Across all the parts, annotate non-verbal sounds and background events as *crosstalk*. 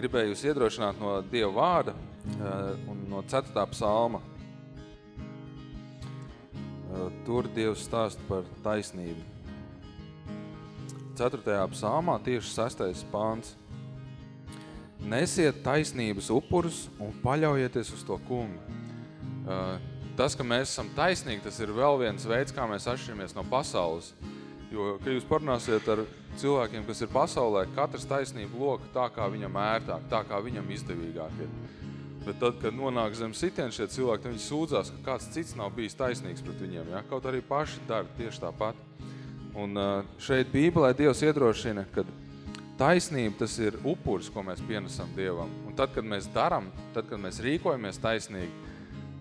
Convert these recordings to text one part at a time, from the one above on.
gribēju jūs iedrošināt no Dieva vārda un no 4. psalma. Tur Dievs stāst par taisnību. 4. psalmā tieši 6. pāns. Nesiet taisnības upurus un paļaujieties uz to kungu. Tas, ka mēs esam taisnīgi, tas ir vēl viens veids, kā mēs atšķiramies no pasaules. Jo, kad jūs parunāsiet ar cilvēkiem, kas ir pasaulē, katrs taisnība loka tā, kā viņam ērtāk, tā, kā viņam izdevīgāk ir. Bet tad, kad nonāk zem sitien šie cilvēki, tad viņi sūdzās, ka kāds cits nav bijis taisnīgs pret viņiem. Ja? Kaut arī paši dara tieši tāpat. Un šeit Bībelē Dievs iedrošina, ka taisnība tas ir upuris, ko mēs pienesam Dievam. Un tad, kad mēs daram, tad, kad mēs rīkojamies taisnīgi,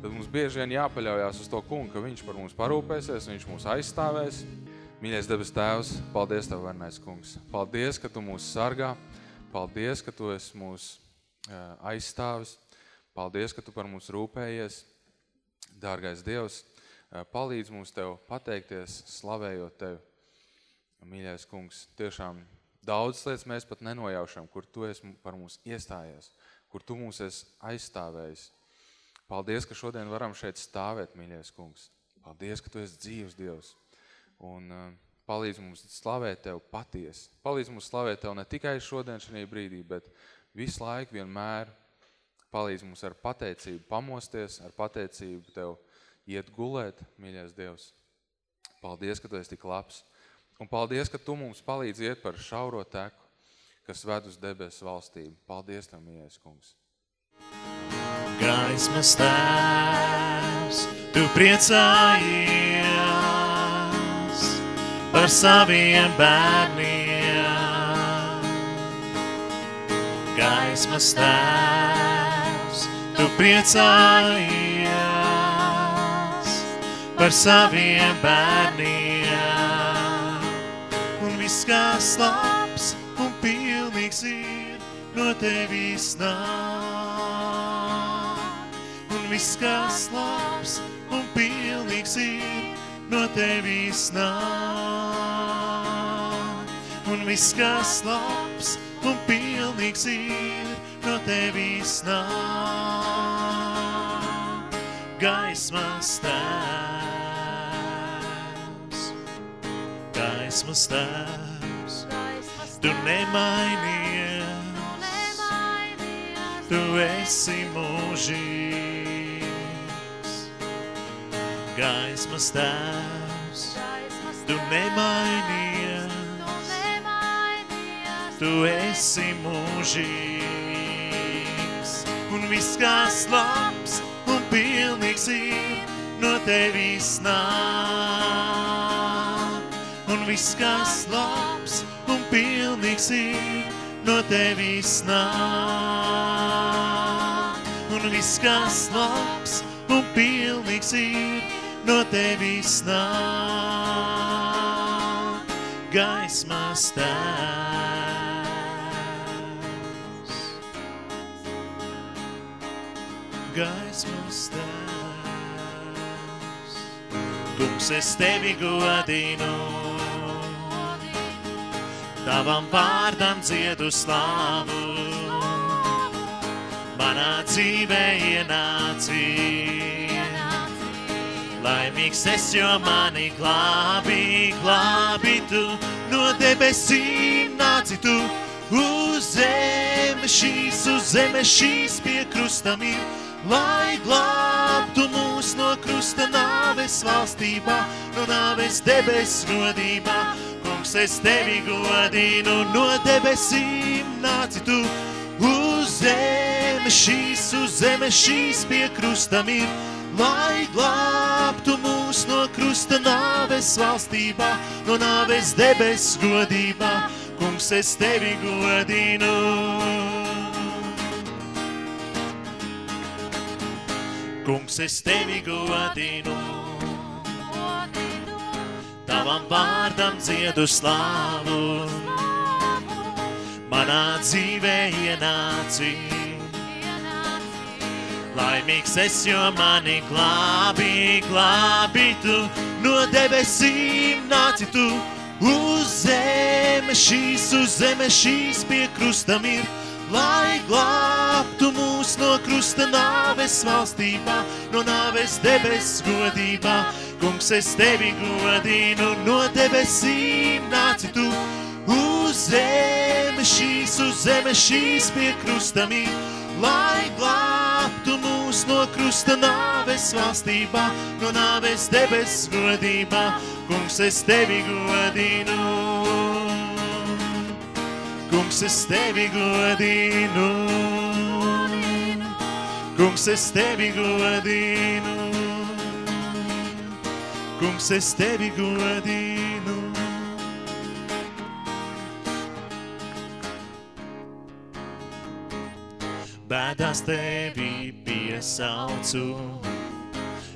tad mums bieži vien jāpaļaujās uz to kungu, ka viņš par mums parūpēsies, viņš mūs aizstāvēs. Mīļais debes tēvs, paldies Tev, varnais kungs. Paldies, ka Tu mūs sargā. Paldies, ka Tu esi mūs aizstāvis. Paldies, ka Tu par mums rūpējies. Dārgais Dievs, palīdz mums Tev pateikties, slavējot Tevi. Mīļais kungs, tiešām daudz lietas mēs pat nenojaušam, kur Tu esi par mums iestājies, kur Tu mūs esi aizstāvējis. Paldies, ka šodien varam šeit stāvēt, mīļais kungs. Paldies, ka Tu esi dzīves Dievs. Un uh, palīdz mums slavēt Tev patiesi. Palīdz mums slavēt Tev ne tikai šodien šajā brīdī, bet visu laiku vienmēr palīdz mums ar pateicību pamosties, ar pateicību Tev iet gulēt, mīļais Dievs. Paldies, ka Tu esi tik labs. Un paldies, ka Tu mums palīdz iet par šauro teku, kas ved uz debesu valstību. Paldies Tev, mīļais kungs. Gaismas tēvs, Tu priecājies par saviem bērniem. Gaismas tēvs, Tu priecājies par saviem bērniem viss, kas labs un pilnīgs ir, no tevis nāk. Un viss, kas labs un pilnīgs ir, no tevis nāk. Un viss, kas labs un pilnīgs ir, no tevis nāk. Gaismas tēvs. gaismas tēvs, tu nemainies, tu esi mūžīgs. Gaismas tēvs, tu nemainies, tu esi mūžīgs. Un viss, kas labs un pilnīgs ir, no tevis nāk un viss, kas labs un pilnīgs ir, no tevis nāk. Un viss, kas labs un pilnīgs ir, no tevis nāk. Gaismas tēvs. Gaismas tēvs. Kungs, es tevi godinu tavam vārdam dziedu slāvu. Manā dzīvē ienāci, laimīgs es, jo mani glābi, glābi tu, no debesīm nāci tu, uz zemes šīs, uz zemes šīs pie krustam ir, lai glābtu mūs no krusta nāves valstībā, no nāves debes godībā. Kungs, es tevi godinu, no debesīm nāci tu. Uz zemes šīs, uz zemes šīs pie krustam ir, lai glābtu mūs no krusta nāves valstībā, no nāves debes godībā. Kungs, es tevi godinu. Kungs, es tevi godinu tavam vārdam dziedu slāvu. Manā dzīvē ienāci, laimīgs es, jo mani glābi, glābi tu, no debesīm nāci tu, uz zemes šīs, uz zemes šīs pie krustam ir, lai glābtu mūs no krusta nāves valstībā, no nāves debes godībā. Kungs, es tevi godinu, no debesīm nāci tu, uz zemes šīs, uz zemes šīs pie krustami, lai glābtu mūs no krusta nāves valstībā, no nāves debes godībā. Kungs, es tevi godinu. Kungs, es tevi godinu. Kungs, es tevi godinu. Kungs, es tevi godinu. Bēdās tevi piesaucu,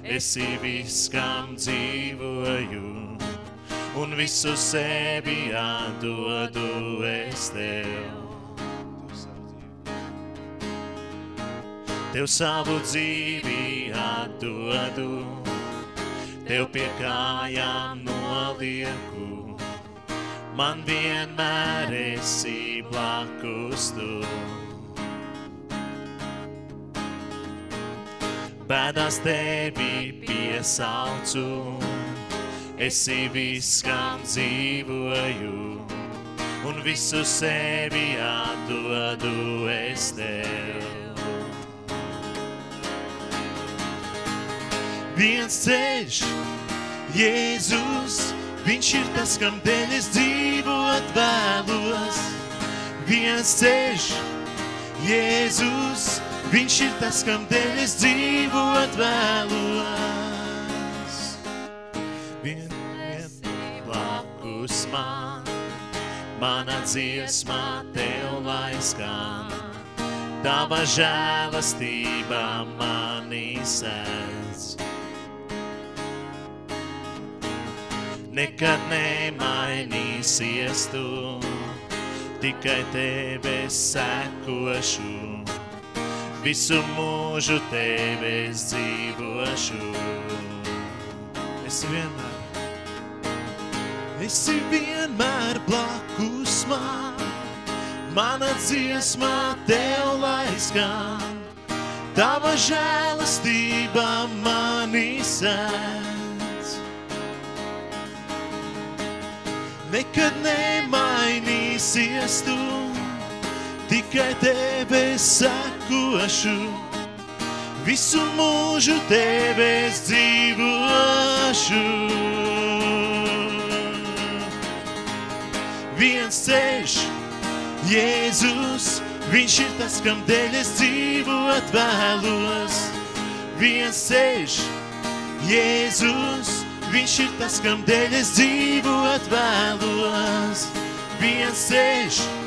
esi viss, kam dzīvoju, un visu sevi atdodu es tev. Tev savu dzīvi atdodu, tev pie kājām nolieku, man vienmēr esi blakus tu. Bēdās tevi piesaucu, esi viss, kam dzīvoju, un visu sevi atdodu es tev. Viens ceļš, Jēzus, viņš ir tas, kam dēļ es dzīvot vēlos. Viens ceļš, Jēzus, viņš ir tas, kam dēļ es dzīvot vēlos. Vien, vien blakus man, mana dziesmā tev lai skan. Tava žēlastība mani sēdz. Nekad nemainīsies tu, tikai tevi sekošu. Visu mūžu tevi dzīvošu. Es vienmēr, esi vienmēr blakus man, mana dziesmā tev lai skan. Tava žēlastība mani sēdz. Nekad nemainīsies tu, tikai tevi sekošu. Visu mūžu tevi dzīvošu. Viens ceļš, Jēzus, viņš ir tas, kam dēļ es dzīvot vēlos. Viens ceļš, Jēzus, viņš ir tas, kam dēļ es dzīvot vēlos. Viens ceļš, Jēzus,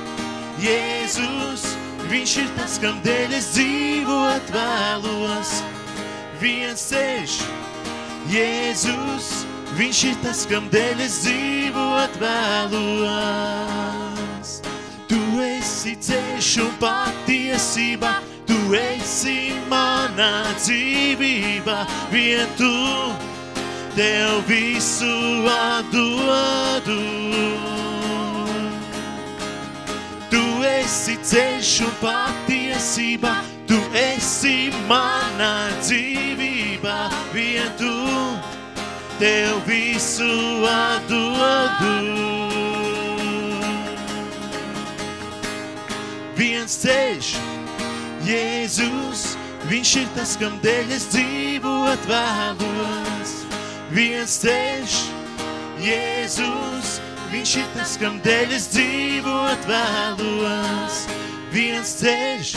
viņš ir tas, kam dēļ es dzīvot vēlos. Viens ceļš, Jēzus, viņš ir tas, kam dēļ es dzīvot vēlos. Tu esi ceļš un patiesība, tu esi manā dzīvībā, vien tu tev visu atdodu. Esi ceļš un patiesība, tu esi manā dzīvībā, vien tu tev visu atdodu. Viens ceļš, Jēzus, viņš ir tas, kam dēļ es dzīvot vēlos. Viens ceļš, Jēzus, viņš ir tas, kam dēļ es dzīvot vēlos. Viens ceļš,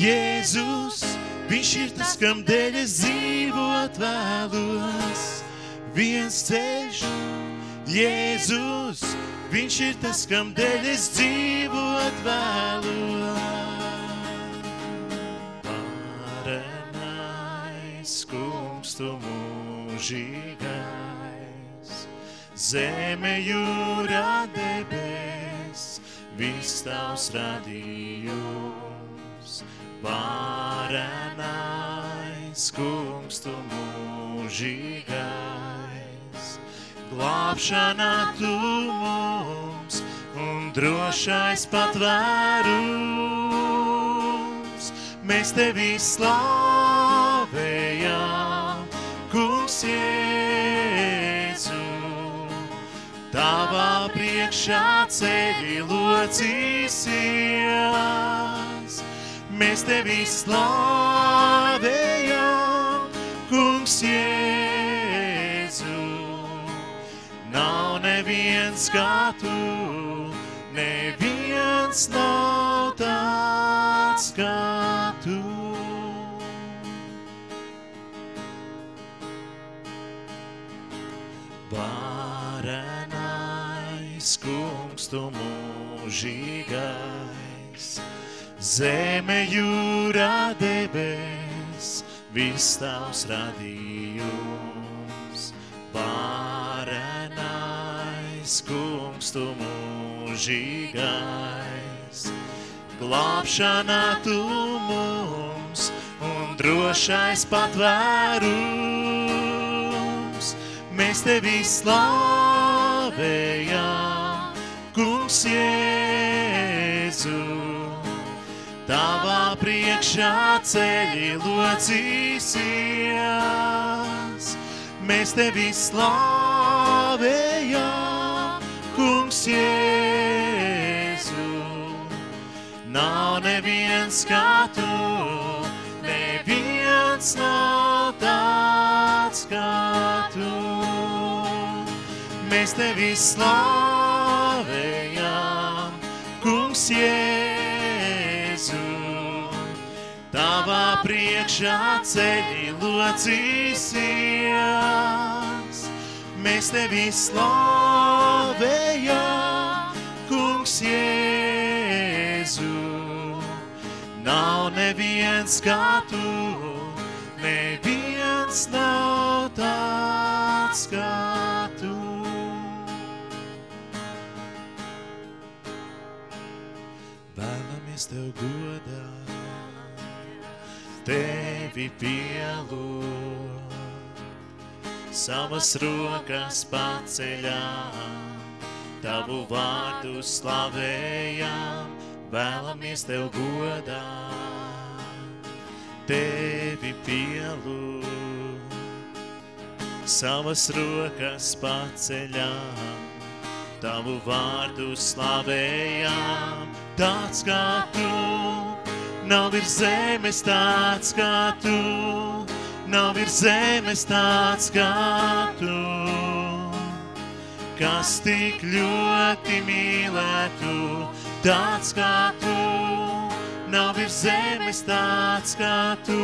Jēzus, viņš ir tas, kam dēļ es dzīvot vēlos. Viens ceļš, Jēzus, viņš ir tas, kam dēļ es dzīvot vēlos. Varenais kungs tu mūžīgais, zeme jūra debes, viss tavs radījums. Varenais kungs tu mūžīgais, glābšanā tu mums un drošais patvērums. mēs tevi slavējam, kungs Jēzu. Tavā priekšā ceļi locīsies, mēs tevi slavējam, kungs Jēzu. Nav neviens kā tu, neviens nav tāds kā tu. Varenais kungs tu mūžīgais, zeme jūra debes, viss tavs radījums. Varenais kungs tu mūžīgais, glābšanā tu mums un drošais patvērums. Mēs tevi slavējam, kungs Jēzu. Tavā priekšā ceļi locīsies, mēs tevi slavējam, kungs Jēzu. Nav neviens kā tu, neviens nav tāds kā tu. Mēs tevi slavējam, kungs Jēzu. Tavā priekšā ceļi locīsies, mēs tevi slavējam, kungs Jēzu. Nav neviens kā tu, neviens nav tāds kā Vēlamies tev godā, tevi pielūgt, savas rokas paceļām, tavu vārdu slavējām, vēlamies tev godā, tevi pielūgt, savas rokas paceļām, tavu vārdu slavējām, tāds kā tu, nav ir zemes tāds kā tu, nav ir zemes tāds kā tu, kas tik ļoti mīlētu, tāds kā tu, nav ir zemes tāds kā tu,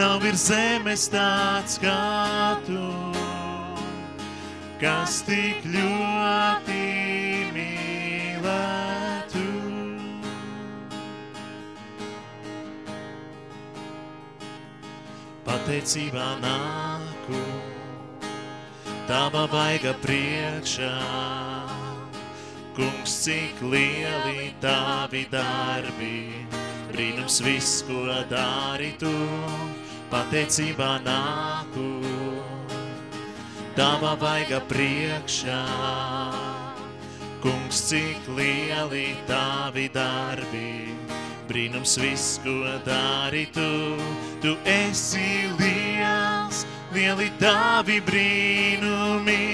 nav ir zemes tāds kā tu, kas tik ļoti mīlētu. Pateicībā nāku tava vaiga priekšā, kungs, cik lieli tavi darbi, brīnums viss, ko dari tu, pateicībā nāku tava vaiga priekšā. Kungs, cik lieli tavi darbi, brīnums viss, ko dari tu, tu esi liels, lieli tavi brīnumi,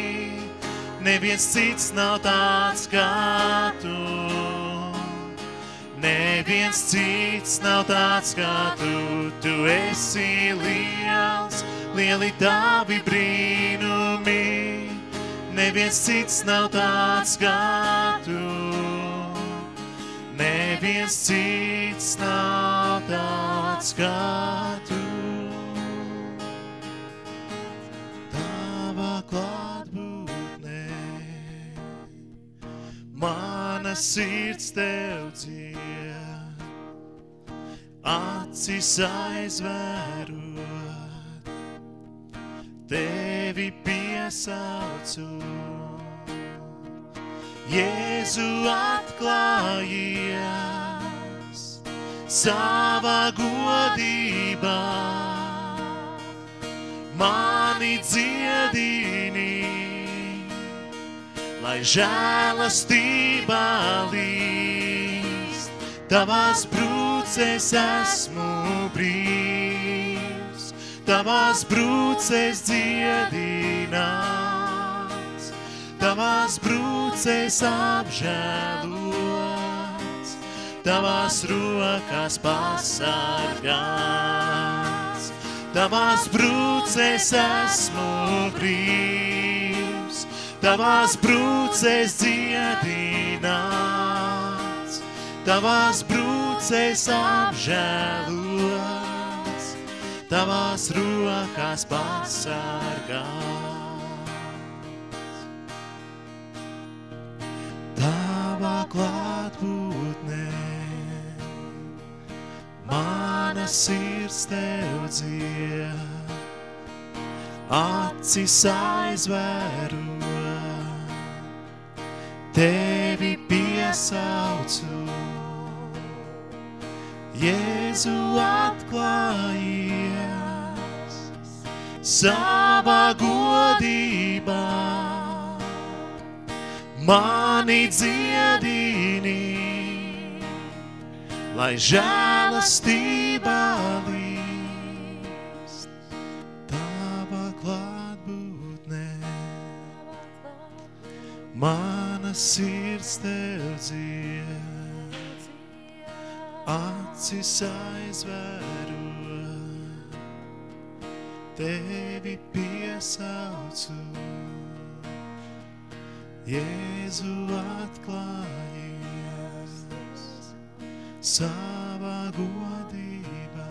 neviens cits nav tāds kā tu. Neviens cits nav tāds kā tu, tu esi liels, lieli tavi brīnumi, neviens cits nav tāds kā tu. Neviens cits nav tāds kā tu. Tava klātbūtnē, mana sirds tev dzied, acis aizvērot tevi piesaucu. Jēzu atklājies savā godībā, mani dziedini, lai žēlastībā līst. Tavās brūcēs esmu brīvs, tavās brūcēs dziedināts, tavās brūcēs apžēlots, tavās rokās pasargāts, tavās brūcēs esmu brīvs, tavās brūcēs dziedināts, tavās brūcēs apžēlots, tavās rokās pasargāts. Tavā klātbūtnē mana sirds tev dzied, acis aizvēru, tevi piesaucu. Jēzu atklājies. Savā godībā, mani dziedini, lai žēlastībā līst tava klātbūtnē. Mana sirds tev dzied, acis aizvēru, tevi piesaucu. Jēzu atklājies savā godībā,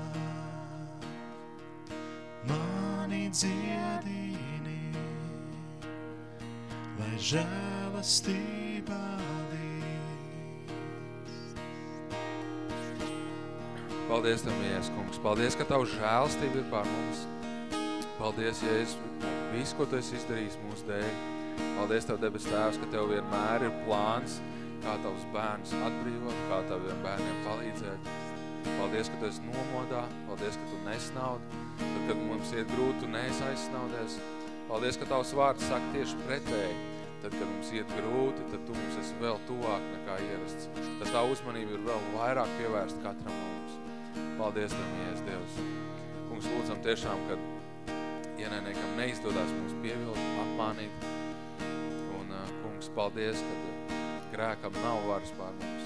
mani dziedini, lai žēlastībā Paldies, Jēzus kungs. Paldies, ka Tavu žēlstība ir pār mums. Paldies, Jēzus, visu, ko Tu esi izdarījis mūsu dēļ. Paldies, Tev, debes Tēvs, ka Tev vienmēr ir plāns, kā Tavus bērnus atbrīvot, kā Taviem bērniem palīdzēt. Paldies, ka Tu esi nomodā. Paldies, ka Tu nesnaudi. Tad, kad mums iet grūti, Tu neesi aizsnaudies. Paldies, ka Tavs vārds saka tieši pretēji. Tad, kad mums iet grūti, tad Tu mums esi vēl tuvāk nekā ierasts. Tad Tā uzmanība ir vēl vairāk pievērsta katram mums. Paldies Tev, Jēzus Dievs. Kungs, lūdzam tiešām, kad ienaidniekam neizdodas mūs pievilt, apmānīt. Un, kungs, paldies, ka uh, grēkam nav varas pār mums.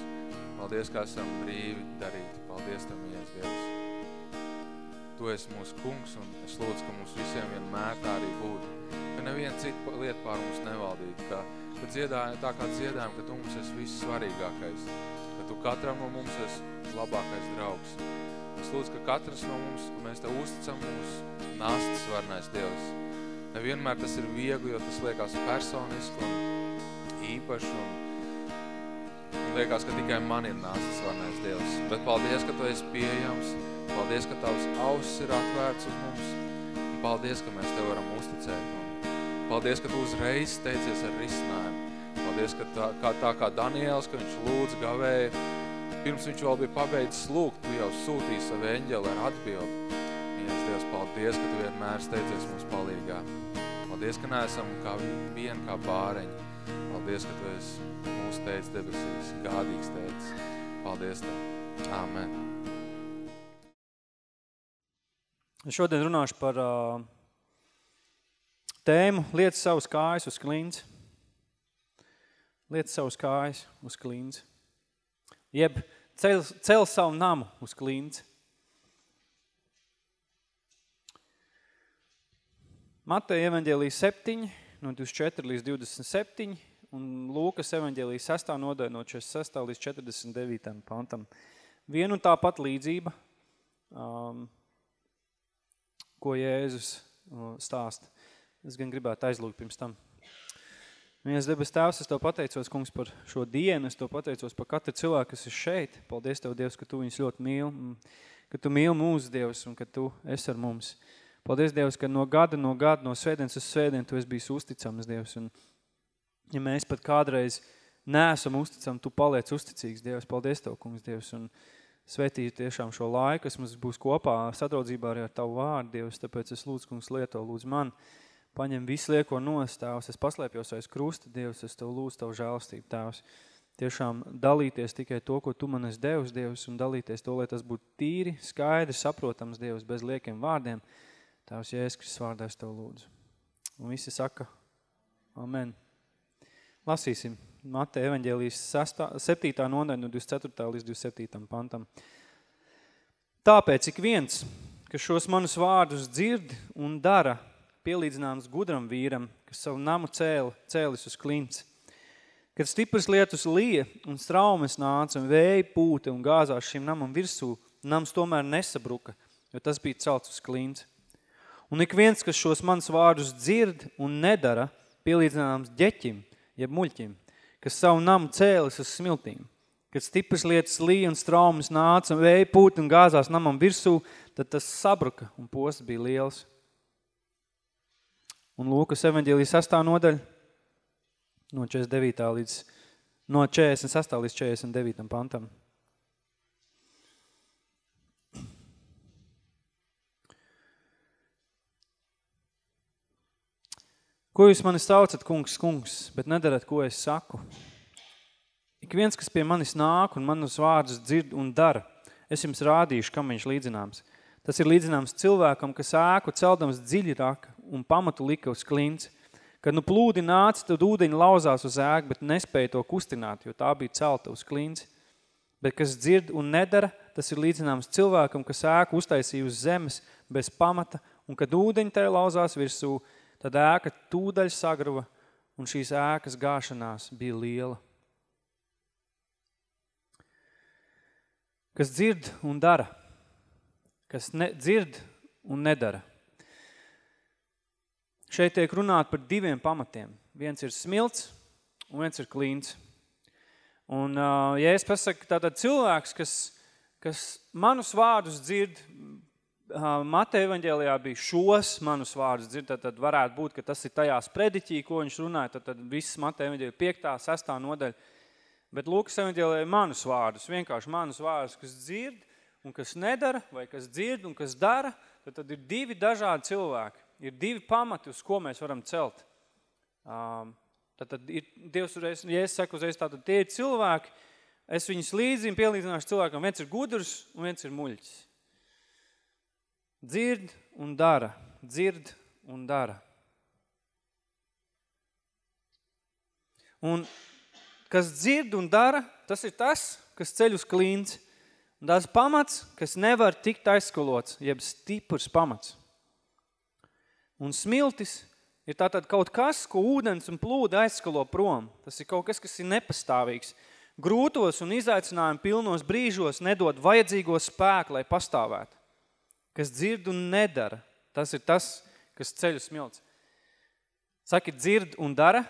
Paldies, ka esam brīvi darīti. Paldies Tev, Jēzus Dievs. Tu esi mūsu kungs, un es lūdzu, ka mums visiem vienmēr tā arī būtu. Ka neviena cita lieta pār mums nevaldītu. Ka, ka dziedājam, tā kā dziedājam, ka Tu mums esi viss svarīgākais. Ka Tu katram no mums esi labākais draugs. Es lūdzu, ka katrs no mums, ka mēs Tev uzticam mūsu nastas varnais Dievs. Nevienmēr tas ir viegli, jo tas liekas personiski un īpaši un, un liekas, ka tikai man ir nastas varnais Dievs. Bet paldies, ka Tu esi pieejams. Paldies, ka Tavs auss ir atvērts uz mums. Un paldies, ka mēs Tev varam uzticēt. Un paldies, ka Tu uzreiz steidzies ar risinājumu. Paldies, ka tā kā, tā kā Daniels, ka viņš lūdz gavēja, pirms viņš vēl bija pabeidzis lūgt, Tu jau sūtīji savu eņģeli ar atbildi. Mīļais Dievs, paldies, ka Tu vienmēr steidzies mums palīgā. Paldies, ka neesam kā vien kā bāreņi. Paldies, ka Tu esi mūsu teicis debesīs, gādīgs teicis. Paldies Tev. Āmen. Šodien runāšu par uh, tēmu liec savus kājas uz klints. Liec savus kājas uz klints. Jeb cel, cel savu namu uz klints. Mateja evaņģēlija 7, no 24 līdz 27, un Lūkas evaņģēlija 6. nodaļa no 46. līdz 49. pantam. Vienu un tāpat līdzība, um, ko Jēzus uh, stāsta. Es gan gribētu aizlūgt pirms tam. Viens debes tēvs, es Tev pateicos, kungs, par šo dienu. Es Tev pateicos par katru cilvēku, kas ir šeit. Paldies Tev, Dievs, ka Tu viņus ļoti mīli, ka Tu mīli mūsu Dievs un ka Tu esi ar mums. Paldies, Dievs, ka no gada, no gada, no svētdienas uz svētdienu Tu esi bijis uzticams, Dievs. Un, ja mēs pat kādreiz neesam uzticami, Tu paliec uzticīgs, Dievs. Paldies Tev, kungs, Dievs. Un svētīju tiešām šo laiku, kas mums būs kopā sadraudzībā arī ar Tavu vārdu, Dievs. Tāpēc es lūdzu, kungs, lieto, lūdzu man. Paņem visu lieko nost, Tēvs. Es paslēpjos aiz krusta, Dievs. Es Tev lūdzu Tavu žēlastību, Tēvs. tiešām dalīties tikai to, ko tu man esi devis, Dievs, un dalīties to, lai tas būtu tīri, skaidri, saprotams, Dievs, bez liekiem vārdiem. Tavs Jēzus Kristus vārdā es Tev lūdzu. Un visi saka, amen. Lasīsim Mate evaņģēlijas 7. nodaļa no 24. līdz 27. pantam. Tāpēc ik viens, kas šos manus vārdus dzird un dara, pielīdzināms gudram vīram, kas savu namu cēli, cēlis uz klints. Kad stipras lietus lija un straumes nāca un vēja pūte un gāzās šim namam virsū, nams tomēr nesabruka, jo tas bija celts uz klints. Un ik viens, kas šos manas vārdus dzird un nedara, pielīdzināms ģeķim, jeb muļķim, kas savu namu cēlis uz smiltīm. Kad stipras lietas lija un straumes nāca un vēja pūte un gāzās namam virsū, tad tas sabruka un posts bija liels. Un Lūkas evaņģēlijas sastā nodaļa no 49. līdz, no 46. līdz 49. pantam. Ko jūs mani saucat, kungs, kungs, bet nedarat, ko es saku? Ik viens, kas pie manis nāk un manus vārdus dzird un dara, es jums rādīšu, kam viņš līdzināms. Tas ir līdzināms cilvēkam, kas ēku celdams dziļi raka un pamatu lika uz klints. Kad nu plūdi nāca, tad ūdeņi lauzās uz ēku, bet nespēja to kustināt, jo tā bija celta uz klints. Bet kas dzird un nedara, tas ir līdzināms cilvēkam, kas ēku uztaisīja uz zemes bez pamata, un kad ūdeņi tai lauzās virsū, tad ēka tūdaļ sagruva, un šīs ēkas gāšanās bija liela. Kas dzird un dara, kas ne, dzird un nedara. Šeit tiek runāt par diviem pamatiem. Viens ir smilts un viens ir klīns. Un, ja es pasaku, tātad cilvēks, kas, kas manus vārdus dzird, Mateja evaņģēlijā bija šos manus vārdus dzird, tad, tad varētu būt, ka tas ir tajās prediķī, ko viņš runāja, tad, tad viss Mateja evaņģēlijā 5. 6. nodaļa. Bet Lūkas evaņģēlijā manus vārdus, vienkārši manus vārdus, kas dzird un kas nedara, vai kas dzird un kas dara, tad, tad ir divi dažādi cilvēki ir divi pamati, uz ko mēs varam celt. Um, tad, tad ir Dievs uzreiz, ja es saku uzreiz, tātad tie ir cilvēki, es viņus līdzīm pielīdzināšu cilvēkam, viens ir gudrs un viens ir muļķis. Dzird un dara, dzird un dara. Un kas dzird un dara, tas ir tas, kas ceļ uz klīns. Un tās pamats, kas nevar tikt aizskolots, jeb stiprs pamats. Un smiltis ir tātad kaut kas, ko ūdens un plūda aizskalo prom. Tas ir kaut kas, kas ir nepastāvīgs. Grūtos un izaicinājumu pilnos brīžos nedod vajadzīgo spēku, lai pastāvētu. Kas dzird un nedara, tas ir tas, kas ceļu smilts. Saki, dzird un dara?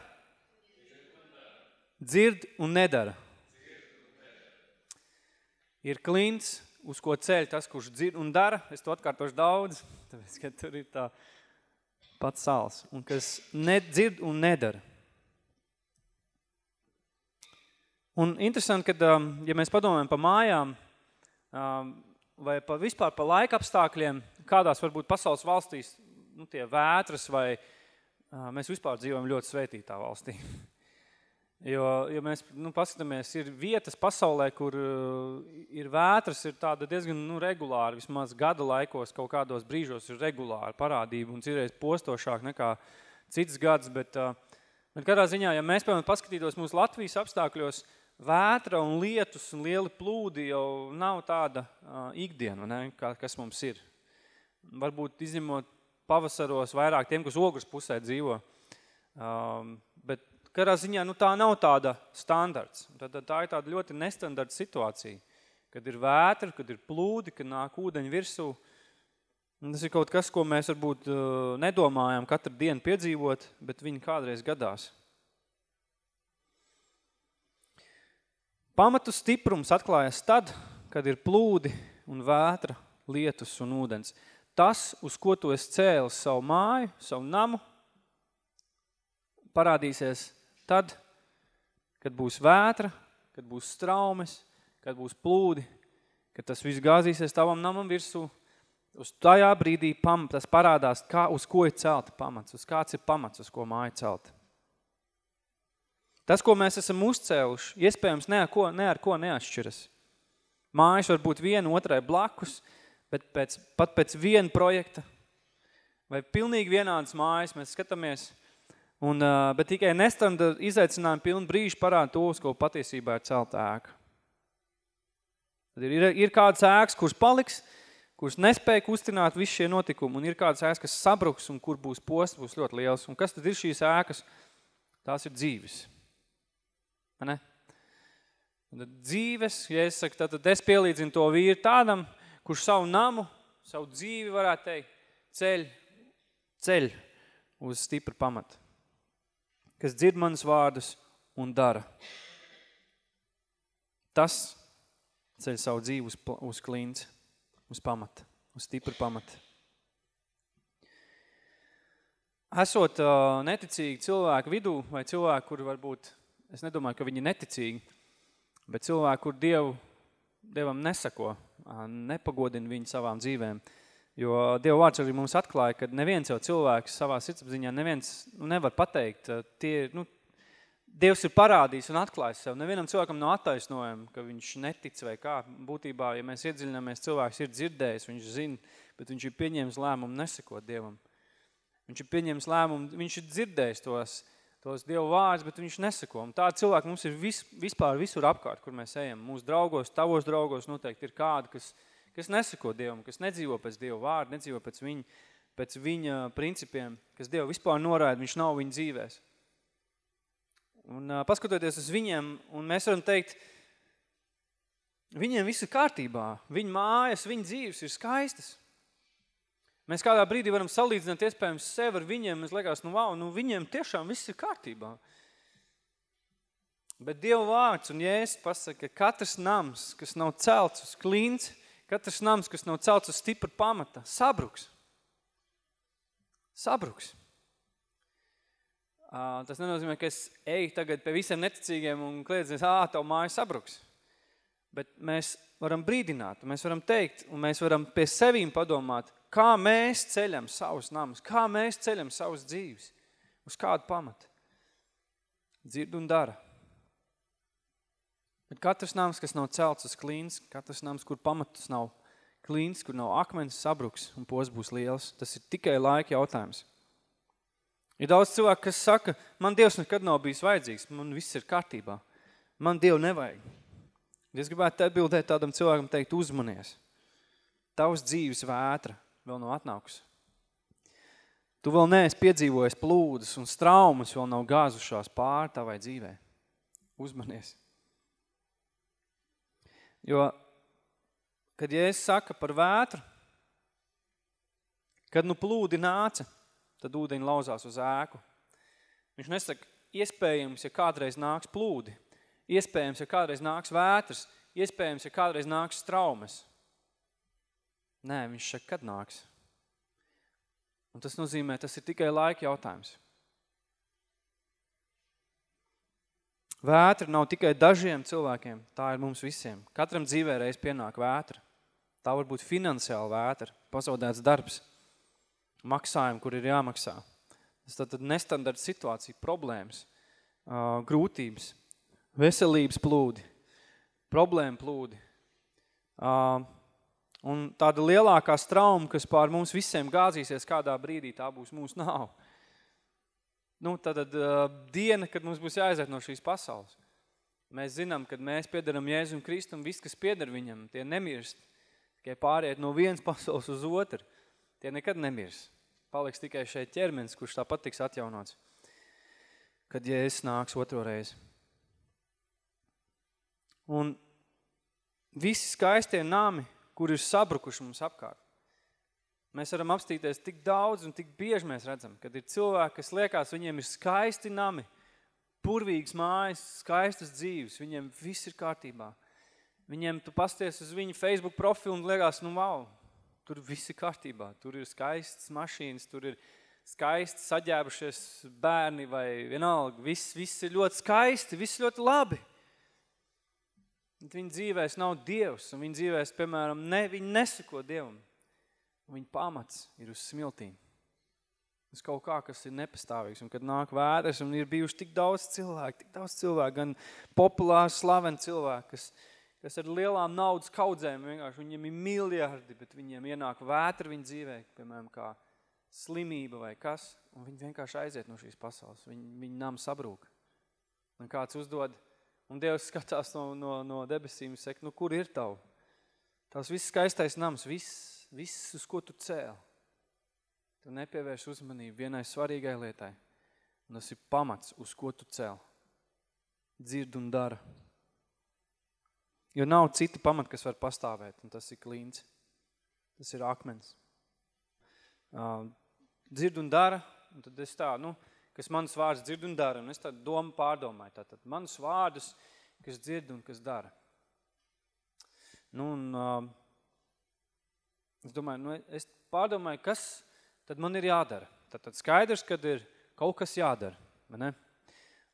Dzird un nedara. Ir klints, uz ko ceļ tas, kurš dzird un dara. Es to atkārtošu daudz, *laughs* tāpēc, ka tur ir tā pats sāls, un kas nedzird un nedara. Un interesanti, ka, um, ja mēs padomājam par mājām, um, vai pa, vispār par laika apstākļiem, kādās varbūt pasaules valstīs, nu, tie vētras, vai uh, mēs vispār dzīvojam ļoti svētītā valstī. *laughs* Jo, ja mēs nu, paskatāmies, ir vietas pasaulē, kur uh, ir vētras, ir tāda diezgan nu, regulāri, vismaz gada laikos kaut kādos brīžos ir regulāri parādība un citreiz postošāk nekā cits gads, bet, uh, bet kādā ziņā, ja mēs, piemēram, paskatītos mūsu Latvijas apstākļos, vētra un lietus un lieli plūdi jau nav tāda uh, ikdiena, ne, kā, kas mums ir. Varbūt izņemot pavasaros vairāk tiem, kas ogras pusē dzīvo. Um, bet Katrā ziņā nu, tā nav tāda standarts. Tad, tā ir tāda ļoti nestandarta situācija, kad ir vētra, kad ir plūdi, kad nāk ūdeņi virsū. Tas ir kaut kas, ko mēs varbūt uh, nedomājam katru dienu piedzīvot, bet viņi kādreiz gadās. Pamatu stiprums atklājas tad, kad ir plūdi un vētra, lietus un ūdens. Tas, uz ko tu esi cēlis savu māju, savu namu, parādīsies Tad, kad būs vētra, kad būs straumes, kad būs plūdi, kad tas viss gāzīsies tavam namam virsū, uz tajā brīdī pam, tas parādās, kā, uz ko ir celta pamats, uz kāds ir pamats, uz ko māja celta. Tas, ko mēs esam uzcēluši, iespējams ne ar ko, ne ar ko neatšķiras. Mājas var būt viena otrai blakus, bet pēc, pat pēc viena projekta vai pilnīgi vienādas mājas mēs skatāmies, un, bet tikai nestanda izaicinājumi pilnu brīžu parāda to, uz ko patiesībā ir celta ēka. Tad ir, ir, ir kāds ēks, kurš paliks, kurš nespēja kustināt visu šie notikumi, un ir kāds ēks, kas sabruks, un kur būs posts, būs ļoti liels. Un kas tad ir šīs ēkas? Tās ir dzīves. Ne? Tad dzīves, ja es saku, tad es pielīdzinu to vīru tādam, kurš savu namu, savu dzīvi, varētu teikt, ceļ, ceļ uz stipru pamatu, kas dzird manas vārdus un dara. Tas ceļ savu dzīvi uz, uz klints, uz pamata, uz stipru pamata. Esot uh, neticīgi cilvēku vidū vai cilvēku, kur varbūt Es nedomāju, ka viņi neticīgi, bet cilvēki, kur Dievu, Dievam nesako, nepagodina viņu savām dzīvēm. Jo Dieva vārds arī mums atklāja, ka neviens jau cilvēks savā sirdsapziņā neviens nu, nevar pateikt. Tie, nu, Dievs ir parādījis un atklājis sev. Nevienam cilvēkam nav attaisnojama, ka viņš netic vai kā. Būtībā, ja mēs iedziļināmies, cilvēks ir dzirdējis, viņš zina, bet viņš ir pieņēmis lēmumu nesakot Dievam. Viņš ir pieņēmis lēmumu, viņš ir dzirdējis tos, uh, tos Dievu vārdus, bet viņš nesako. Un tādi cilvēki mums ir vis, vispār visur apkārt, kur mēs ejam. Mūsu draugos, tavos draugos noteikti ir kādi, kas, kas nesako Dievam, kas nedzīvo pēc Dievu vārdu, nedzīvo pēc viņa, pēc viņa principiem, kas Dievu vispār noraida, viņš nav viņa dzīvēs. Un uh, paskatoties uz viņiem, un mēs varam teikt, viņiem viss ir kārtībā. Viņa mājas, viņa dzīves ir skaistas. Mēs kādā brīdī varam salīdzināt iespējams sevi ar viņiem, mēs liekas, nu, wow, nu viņiem tiešām viss ir kārtībā. Bet Dieva vārds un Jēzus pasaka, ka katrs nams, kas nav celts uz klīns, katrs nams, kas nav celts uz stipra pamata, sabruks. Sabruks. Uh, tas nenozīmē, ka es eju tagad pie visiem neticīgiem un kliedzinies, ā, tavu māju sabruks. Bet mēs varam brīdināt, mēs varam teikt, un mēs varam pie sevīm padomāt, kā mēs ceļam savus namus, kā mēs ceļam savus dzīves, uz kādu pamatu. Dzird un dara. Bet katrs nams, kas nav celts uz klīns, katrs nams, kur pamatus nav klīns, kur nav akmens, sabruks un pos būs liels, tas ir tikai laika jautājums. Ir daudz cilvēku, kas saka, man Dievs nekad nav bijis vajadzīgs, man viss ir kārtībā. Man Dievu nevajag. Es gribētu atbildēt tādam cilvēkam teikt, uzmanies. Tavs dzīves vētra vēl nav atnākusi. Tu vēl neesi piedzīvojis plūdus un straumas vēl nav gāzušās pār tavai dzīvē. Uzmanies. Jo, kad Jēzus saka par vētru, kad nu plūdi nāca, tad ūdeņi lauzās uz ēku. Viņš nesaka, iespējams, ja kādreiz nāks plūdi, iespējams, ja kādreiz nāks vētras, iespējams, ja kādreiz nāks straumes. Nē, viņš saka, kad nāks. Un tas nozīmē, tas ir tikai laika jautājums. Vētra nav tikai dažiem cilvēkiem, tā ir mums visiem. Katram dzīvē reiz pienāk vētra. Tā var būt finansiāla vētra, pazaudēts darbs, maksājumi, kur ir jāmaksā. Tas tad nestandarta situācija, problēmas, grūtības, veselības plūdi, problēma plūdi, Un tāda lielākā strauma, kas pār mums visiem gāzīsies kādā brīdī, tā būs mūsu nav. Nu, tad uh, diena, kad mums būs jāaiziet no šīs pasaules. Mēs zinām, kad mēs piedaram Jēzum Kristum, viss, kas piedar viņam, tie nemirst. Tikai pāriet no vienas *laughs* pasaules uz otru. Tie nekad nemirst. Paliks tikai šeit ķermenis, kurš tāpat tiks atjaunots. Kad Jēzus nāks otro reizi. Un visi skaistie nami, kur ir sabrukuši mums apkārt. Mēs varam apstīties tik daudz un tik bieži mēs redzam, kad ir cilvēki, kas liekas, viņiem ir skaisti nami, purvīgas mājas, skaistas dzīves, viņiem viss ir kārtībā. Viņiem tu pasties uz viņu Facebook profilu un liekas, nu wow, tur viss ir kārtībā, tur ir skaistas mašīnas, tur ir skaisti saģēbušies bērni vai vienalga, viss, viss ir ļoti skaisti, viss ļoti labi. Viņa dzīvēs nav Dievs, un viņa dzīvēs, piemēram, ne, viņa nesako Dievam. Viņa pamats ir uz smiltīm. uz kaut kā, kas ir nepastāvīgs. Un kad nāk vēders un ir bijuši tik daudz cilvēku, tik daudz cilvēku, gan populāri, slaveni cilvēki, kas, kas ar lielām naudas kaudzēm, vienkārši viņiem ir miljardi, bet viņiem ienāk vētra viņa dzīvē, piemēram, kā slimība vai kas, un viņi vienkārši aiziet no šīs pasaules. Viņi, viņi nam sabrūk. Un kāds uzdod, un Dievs skatās no, no, no debesīm un saka, nu kur ir tavu? Tavs viss skaistais nams, viss, viss uz ko tu cēli tu nepievērš uzmanību vienai svarīgai lietai. Un tas ir pamats, uz ko tu cel. Dzird un dara. Jo nav cita pamata, kas var pastāvēt, un tas ir klīns. Tas ir akmens. Uh, dzird un dara, un tad es tā, nu, kas manas vārds dzird un dara, un es tādu domu pārdomāju. Tātad manas vārdus, kas dzird un kas dara. Nu, un uh, es domāju, nu, es pārdomāju, kas, tad man ir jādara. Tad, tad skaidrs, kad ir kaut kas jādara. Ne?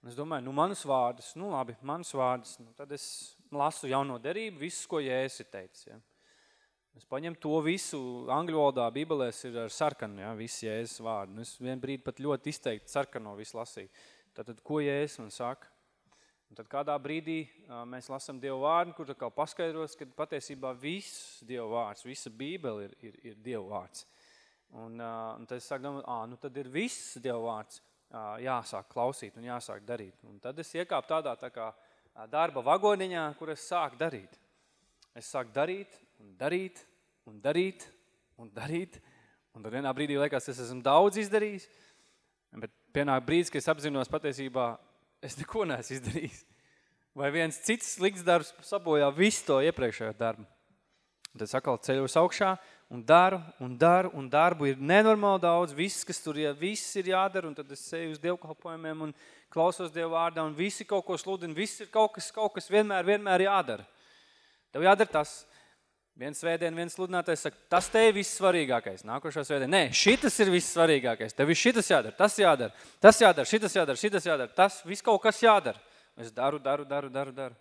Un es domāju, nu manas vārdas, nu labi, manas vārdas, nu, tad es lasu jauno derību, visu, ko Jēzus ir teicis. Ja? Es paņemu to visu, angļu valodā bībelēs ir ar sarkanu, ja, visi Jēzus vārdu. Un es vien brīdi pat ļoti izteikti sarkano visu lasīju. Tātad, ko Jēzus man saka? Un tad kādā brīdī mēs lasam Dievu vārdu, kur tā kā paskaidros, ka patiesībā viss Dievu vārds, visa bībele ir, ir, ir Dievu vārds. Un, un tad es sāku domāt, ā, nu tad ir viss Dieva vārds jāsāk klausīt un jāsāk darīt. Un tad es iekāpu tādā tā kā darba vagoniņā, kur es sāku darīt. Es sāku darīt un darīt un darīt un darīt. Un tad vienā brīdī liekas, es esmu daudz izdarījis, bet pienāk brīdis, ka es apzinos patiesībā, es neko neesmu izdarījis. Vai viens cits slikts darbs sabojā visu to iepriekšējo darbu. Tad es atkal ceļos augšā, un daru, un daru, un darbu ir nenormāli daudz, viss, kas tur ir, viss ir jādara, un tad es seju uz dievkalpojumiem un klausos Dievu vārdā, un visi kaut ko sludina, viss ir kaut kas, kaut kas vienmēr, vienmēr jādara. Tev jādara tas. Viens svētdien, viens sludinātais saka, tas te ir viss svarīgākais. Nākošā svētdien, nē, šitas ir viss svarīgākais. Tev ir šitas jādara, tas jādara, tas jādara, šitas jādara, šitas jādara, tas, viss kaut kas jādara. Es daru, daru, daru, daru, daru.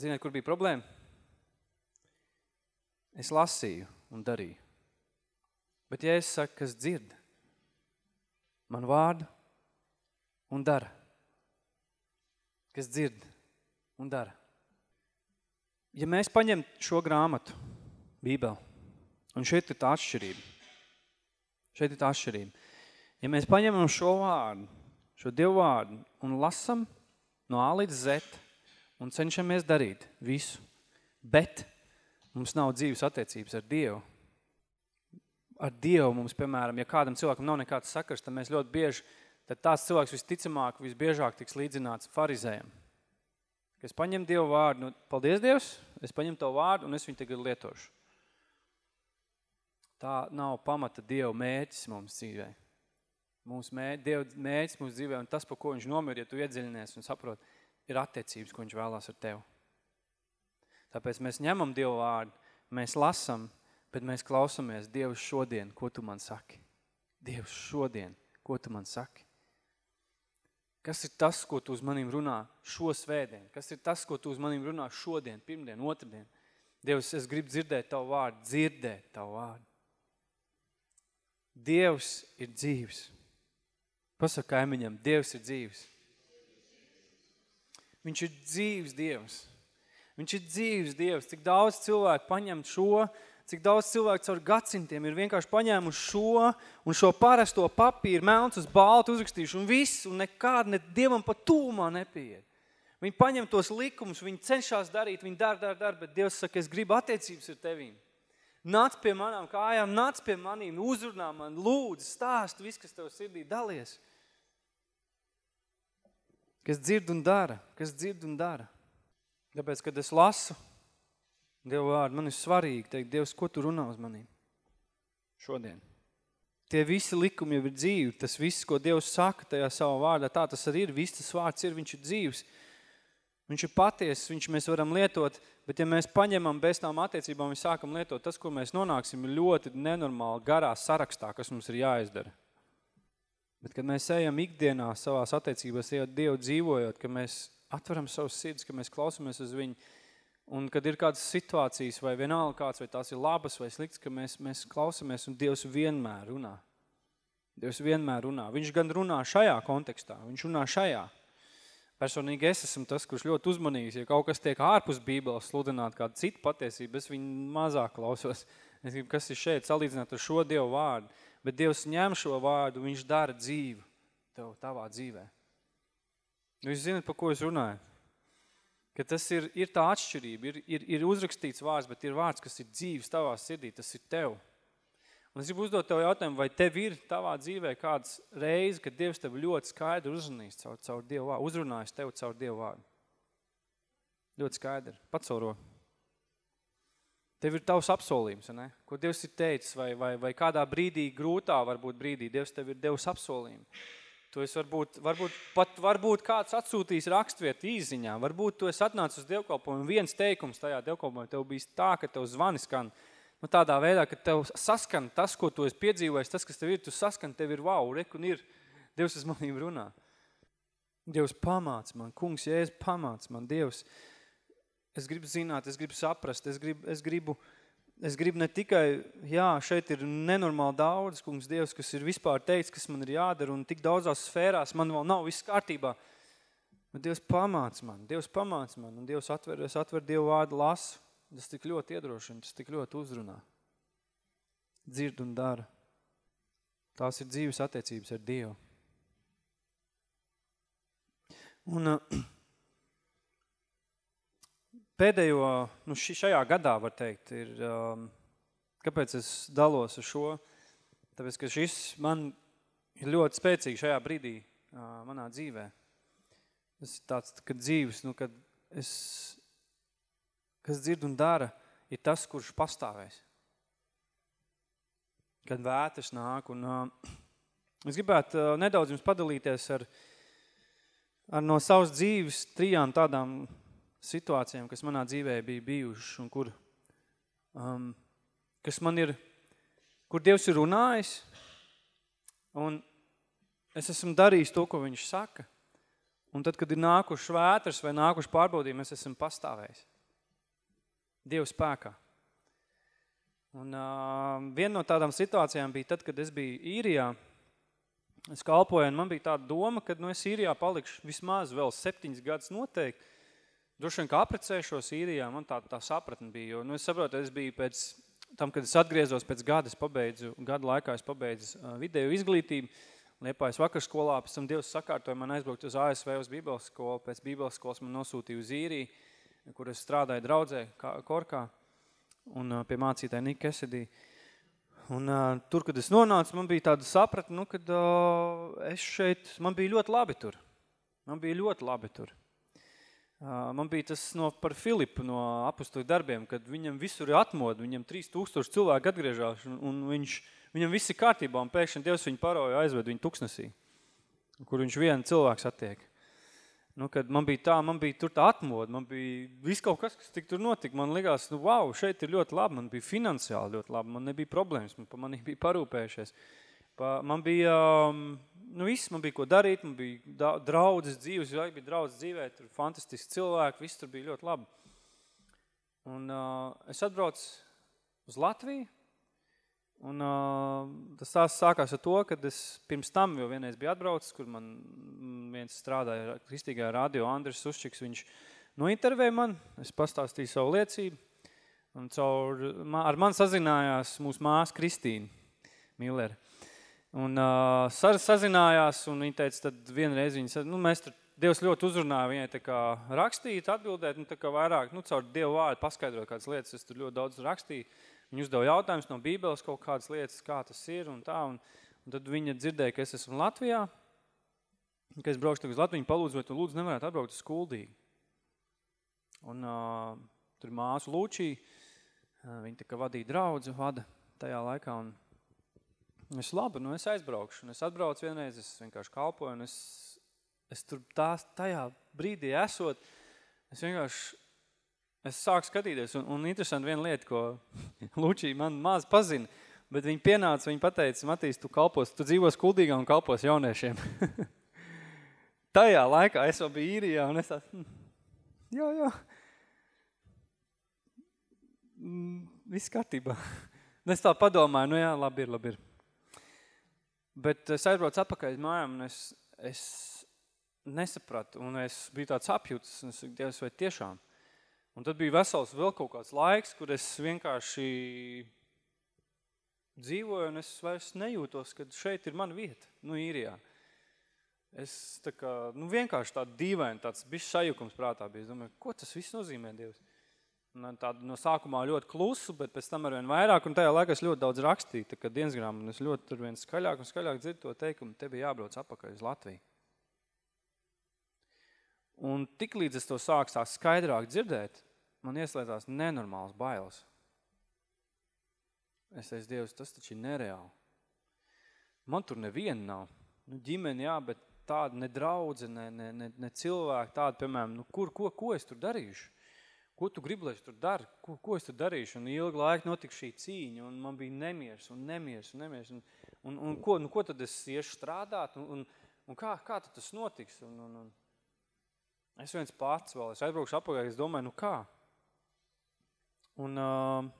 Ziniet, kur bija problēma? Es lasīju un darīju. Bet ja es saku, kas dzird man vārdu un dara, kas dzird un dara. Ja mēs paņem šo grāmatu, Bībeli, un šeit ir tā atšķirība, šeit ir tā atšķirība. Ja mēs paņemam šo vārdu, šo Dievu vārdu un lasam no A līdz Z un cenšamies darīt visu, bet mums nav dzīves attiecības ar Dievu. Ar Dievu mums, piemēram, ja kādam cilvēkam nav nekāds sakars, tad mēs ļoti bieži, tad tāds cilvēks visticamāk, visbiežāk tiks līdzināts farizējam. Ka es paņemu Dievu vārdu, nu, paldies Dievs, es paņemu tavu vārdu un es viņu tagad lietošu. Tā nav pamata Dievu mēķis mums dzīvē. Mums mē, Dievu mēķis mums dzīvē un tas, pa ko viņš nomir, ja tu iedziļinies un saprot, ir attiecības, ko viņš vēlās ar tevi. Tāpēc mēs ņemam Dievu vārdu, mēs lasam, bet mēs klausamies Dievs šodien, ko tu man saki. Dievs šodien, ko tu man saki. Kas ir tas, ko tu uz manim runā šo svētdien? Kas ir tas, ko tu uz manim runā šodien, pirmdien, otrdien? Dievs, es gribu dzirdēt tavu vārdu, dzirdēt tavu vārdu. Dievs ir dzīvs. Pasaka kaimiņam, Dievs ir dzīvs. Viņš ir dzīvs Dievs. Viņš ir dzīves Dievs. Cik daudz cilvēku paņem šo, cik daudz cilvēku caur gadsimtiem ir vienkārši paņēmuši šo un šo parasto papīru, melns uz baltu uzrakstījuši un viss, un nekāda ne Dievam pat tūmā nepieiet. Viņi paņem tos likumus, viņi cenšas darīt, viņi dara, dara, dara, bet Dievs saka, es gribu attiecības ar tevīm. Nāc pie manām kājām, nāc pie manīm, uzrunā man, lūdzu, stāst viss, kas tev sirdī dalies. Kas dzird un dara, kas dzird un dara. Tāpēc, kad es lasu Dievu vārdu, man ir svarīgi teikt, Dievs, ko tu runā uz manīm? Šodien? Tie visi likumi jau ir dzīvi, tas viss, ko Dievs saka tajā savā vārdā, tā tas arī ir, viss tas vārds ir, viņš ir dzīvs. Viņš ir patiesas, viņš mēs varam lietot, bet ja mēs paņemam bez tām attiecībām un sākam lietot, tas, ko mēs nonāksim, ir ļoti nenormāli garā sarakstā, kas mums ir jāizdara. Bet, kad mēs ejam ikdienā savās attiecībās, ejot Dievu dzīvojot, ka mēs atveram savus sirdis, ka mēs klausamies uz viņu, un kad ir kādas situācijas, vai vienalga kāds, vai tās ir labas vai slikts, ka mēs, mēs klausamies, un Dievs vienmēr runā. Dievs vienmēr runā. Viņš gan runā šajā kontekstā, viņš runā šajā. Personīgi es esmu tas, kurš ļoti uzmanīgs, ja kaut kas tiek ārpus Bībeles sludināt kādu citu patiesību, es viņu mazāk klausos. Es gribu, kas ir šeit, salīdzināt ar šo Dievu vārdu. Bet Dievs ņem šo vārdu, viņš dara dzīvu tev tavā dzīvē. Jūs zināt, par ko es runāju? Ka tas ir, ir tā atšķirība, ir, ir, ir uzrakstīts vārds, bet ir vārds, kas ir dzīves tavā sirdī, tas ir tev. Un es gribu uzdot tev jautājumu, vai tev ir tavā dzīvē kāds reize, kad Dievs tev ļoti skaidri uzrunīs caur, caur Dievu vārdu, uzrunājis tev caur Dievu vārdu. Ļoti skaidri, pacel roku. Tev ir tavs apsolījums, ne? ko Dievs ir teicis, vai, vai, vai kādā brīdī, grūtā varbūt brīdī, Dievs tev ir devis apsolījumu. Tu esi varbūt, varbūt, pat varbūt kāds atsūtīs rakstvietu īziņā, varbūt tu esi atnācis uz dievkalpojumu, viens teikums tajā dievkalpojumā tev bijis tā, ka tev zvani skan, nu tādā veidā, ka tev saskan tas, ko tu esi piedzīvojis, tas, kas tev ir, tu saskan, tev ir wow, rek un ir, Dievs uz manīm runā. Dievs pamāc man, kungs, es pamāc man, Dievs, es gribu zināt, es gribu saprast, es gribu, es gribu, uh, es gribu ne tikai, jā, šeit ir nenormāli daudz, kungs Dievs, kas ir vispār teicis, kas man ir jādara, un tik daudzās sfērās man vēl nav viss kārtībā. Bet Dievs pamāc man, Dievs pamāc man, un Dievs atver, es atver Dievu vārdu lasu. Tas tik ļoti iedrošina, tas tik ļoti uzrunā. Dzird un dara. Tās ir dzīves attiecības ar Dievu. Un uh, *clears throat* pēdējo, nu šajā gadā, var teikt, ir, um, kāpēc es dalos ar šo? Tāpēc, ka šis man ir ļoti spēcīgi šajā brīdī uh, manā dzīvē. Tas ir tāds, kad dzīves, nu, kad es, kas dzird un dara, ir tas, kurš pastāvēs. Kad vētras nāk un uh, *clears throat* es gribētu uh, nedaudz jums padalīties ar, ar no savas dzīves trijām tādām situācijām, kas manā dzīvē bija bijušas un kur, um, kas man ir, kur Dievs ir runājis, un es esmu darījis to, ko viņš saka, un tad, kad ir nākuši vētras vai nākuši pārbaudījumi, es esmu pastāvējis. Dievs spēkā. Un uh, viena no tādām situācijām bija tad, kad es biju īrijā, es kalpoju, un man bija tāda doma, ka nu, es īrijā palikšu vismaz vēl septiņas gadus noteikti, Droši vien, kā aprecēšos īrijā, man tā, tā sapratne bija, jo, nu, es saprotu, es biju pēc tam, kad es atgriezos pēc gada, es pabeidzu, gadu laikā es pabeidzu uh, video izglītību, Liepājas vakarskolā, pēc tam Dievs sakārtoja man aizbraukt uz ASV uz Bībeles skolu, pēc Bībeles skolas man nosūtīja uz īriju, kur es strādāju draudzē Korkā un pie mācītāja Nika Kesedī. Un uh, tur, kad es nonācu, man bija tāda sapratne, nu, kad uh, es šeit, man bija ļoti labi tur. Man bija ļoti labi tur. Man bija tas no, par Filipu no apustuļu darbiem, kad viņam visur ir atmod, viņam 3000 cilvēku atgriežās, un, un viņš, viņam viss ir kārtībā, un pēkšņi Dievs viņu paroja aizved viņu tuksnesī, kur viņš vienu cilvēku satiek. Nu, kad man bija tā, man bija tur tā atmoda, man bija viss kaut kas, kas tik tur notika. Man likās, nu, wow, šeit ir ļoti labi, man bija finansiāli ļoti labi, man nebija problēmas, man pa mani bija parūpējušies. Pa, man bija, um, nu viss, man bija ko darīt, man bija draudzes dzīves, jau bija draudzes dzīvē, tur fantastiski cilvēki, viss tur bija ļoti labi. Un uh, es atbraucu uz Latviju, un uh, tas tās sākās ar to, kad es pirms tam jau vienreiz biju atbraucis, kur man viens strādāja kristīgajā radio, Andris Uščiks, viņš nointervēja man, es pastāstīju savu liecību, un caur, ar man sazinājās mūsu māsa Kristīna Millera. Un uh, sazinājās, un viņa teica, tad vienreiz viņa, nu, mēs tur, Dievs ļoti uzrunāja viņai tā kā rakstīt, atbildēt, nu, tā kā vairāk, nu, caur Dievu vārdu paskaidrot kādas lietas, es tur ļoti daudz rakstīju. Viņa uzdeva jautājumus no Bībeles kaut kādas lietas, kā tas ir un tā, un, un tad viņa dzirdēja, ka es esmu Latvijā, ka es braukšu uz Latviju, palūdzu, vai tu lūdzu nevarētu atbraukt uz Kuldīgi. Un uh, tur māsu Lūčī, uh, viņa tā kā vadīja draudzi, vada tajā laikā, un Es labi, nu es aizbraukšu, un es atbraucu vienreiz, es vienkārši kalpoju, un es, es tur tā, tajā brīdī esot, es vienkārši, es sāku skatīties, un, un interesanti viena lieta, ko *laughs* Lučī man maz pazina, bet viņi pienāca, viņi pateica, Matīs, tu kalpos, tu dzīvos kuldīgā un kalpos jauniešiem. *laughs* tajā laikā es vēl biju īrijā, un es tā, hm, jā, jā, mm, viss kārtībā. *laughs* Es tā padomāju, nu jā, labi ir, labi ir. Bet es aizbraucu atpakaļ mājām, un es, es nesapratu, un es biju tāds apjūtas, un es saku, Dievs, vai tiešām? Un tad bija vesels vēl kaut kāds laiks, kur es vienkārši dzīvoju, un es vairs nejūtos, ka šeit ir mana vieta, nu īrijā. Es tā kā, nu vienkārši tādu dīvaini, tāds bišķi sajukums prātā bija. Es domāju, ko tas viss nozīmē, Dievs? Un tādu no sākumā ļoti klusu, bet pēc tam arvien vairāk, un tajā laikā es ļoti daudz rakstīju, tā kā dienas grāmatu, un es ļoti tur viens skaļāk un skaļāk dzirdu to teikumu, te bija jābrauc apakaļ uz Latviju. Un tik līdz es to sāku tā skaidrāk dzirdēt, man ieslēdzās nenormāls bailes. Es teicu, Dievs, tas taču ir nereāli. Man tur neviena nav. Nu, ģimene, jā, bet tāda ne draudze, ne, ne, ne, ne cilvēki, tāda, piemēram, nu, kur, ko, ko es tur darīšu? Ko tu gribi, lai es tur daru? Ko, ko es tur darīšu? Un ilgu laiku notika šī cīņa, un man bija nemiers, un nemiers, un nemiers. Un, un, un ko, nu, ko tad es iešu strādāt? Un, un, un kā, kā tad tas notiks? Un, un, un. Es viens pats vēl, es aizbraukšu apakaļ, es domāju, nu kā? Un uh,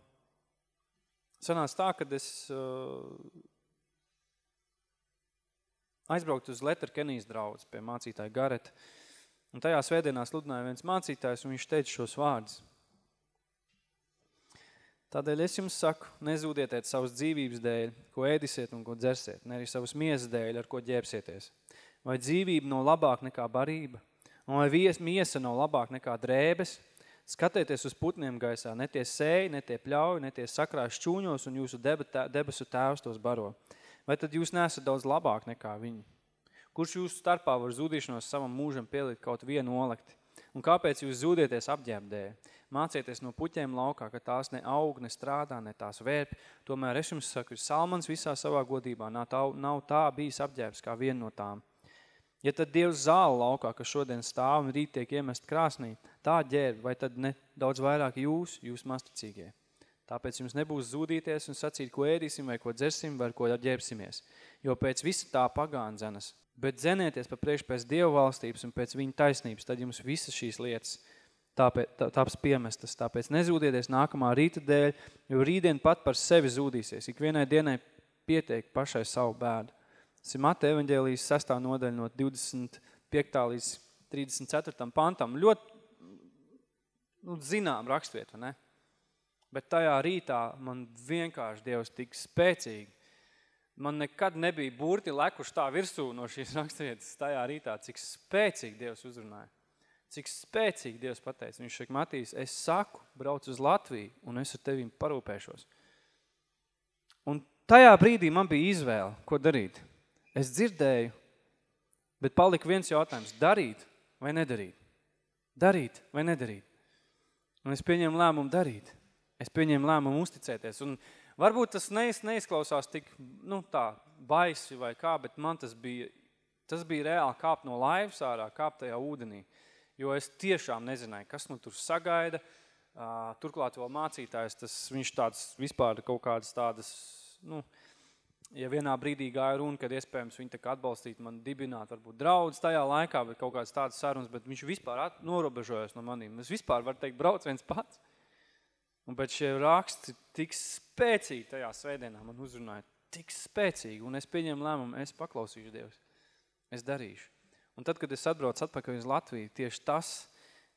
sanāca tā, kad es uh, aizbraukt uz Letterkenijas draudz pie mācītāja Gareta. Un tajā svētdienā sludināja viens mācītājs, un viņš teica šos vārdus. Tādēļ es jums saku, nezūdietiet savas dzīvības dēļ, ko ēdisiet un ko dzersiet, ne arī savas miesas dēļ, ar ko ģēpsieties. Vai dzīvība nav labāk nekā barība? Un vai miesa nav labāk nekā drēbes? Skatieties uz putniem gaisā, ne tie sēji, ne tie pļauj, ne tie sakrās šķūņos, un jūsu debesu tēvs tos baro. Vai tad jūs nesat daudz labāk nekā viņi? Kurš jūsu starpā var zudīšanos savam mūžam pielikt kaut vienu olekti? Un kāpēc jūs zūdieties apģērbdēļ? Mācieties no puķiem laukā, ka tās ne aug, ne strādā, ne tās vērp. Tomēr es jums saku, Salmans visā savā godībā nav tā, nav tā bijis apģērbs kā viena no tām. Ja tad Dievs zāla laukā, kas šodien stāv un rīt tiek iemest krāsnī, tā ģērb, vai tad ne daudz vairāk jūs, jūs masticīgie? Tāpēc jums nebūs zūdīties un sacīt, ko ēdīsim vai ko dzersim vai ko ģērbsimies. Jo pēc visa tā pagāndzenas bet zenieties pa priekš pēc Dievu valstības un pēc viņa taisnības, tad jums visas šīs lietas tāpēc, tā, tāps piemestas. Tāpēc nezūdieties nākamā rīta dēļ, jo rītdien pat par sevi zūdīsies. Ik vienai dienai pietiek pašai savu bēdu. Tas ir Mata evaņģēlijas sestā nodaļa no 25. līdz 34. pantam. Ļoti nu, zinām rakstvietu, ne? Bet tajā rītā man vienkārši Dievs tik spēcīgi Man nekad nebija burti lekuši tā virsū no šīs *laughs* raksturietas tajā rītā, cik spēcīgi Dievs uzrunāja. Cik spēcīgi Dievs pateica. Viņš saka, Matīs, es saku, brauc uz Latviju un es ar tevim parūpēšos. Un tajā brīdī man bija izvēle, ko darīt. Es dzirdēju, bet palika viens jautājums, darīt vai nedarīt? Darīt vai nedarīt? Un es pieņēmu lēmumu darīt. Es pieņēmu lēmumu uzticēties. Un Varbūt tas neiz, neizklausās tik, nu tā, baisi vai kā, bet man tas bija, tas bija reāli kāpt no laivas ārā, kāpt tajā ūdenī. Jo es tiešām nezināju, kas man tur sagaida. Uh, turklāt vēl mācītājs, tas viņš tāds vispār kaut kādas tādas, nu, ja vienā brīdī gāja runa, kad iespējams viņi tā atbalstīt man dibināt, varbūt draudz tajā laikā, bet kaut kādas tādas sarunas, bet viņš vispār at, norobežojas no manīm. Es vispār varu teikt, brauc viens pats. Un pēc šie raksti tik spēcīgi tajā svētdienā man uzrunāja, tik spēcīgi, un es pieņemu lēmumu, es paklausīšu Dievs, es darīšu. Un tad, kad es atbraucu atpakaļ uz Latviju, tieši tas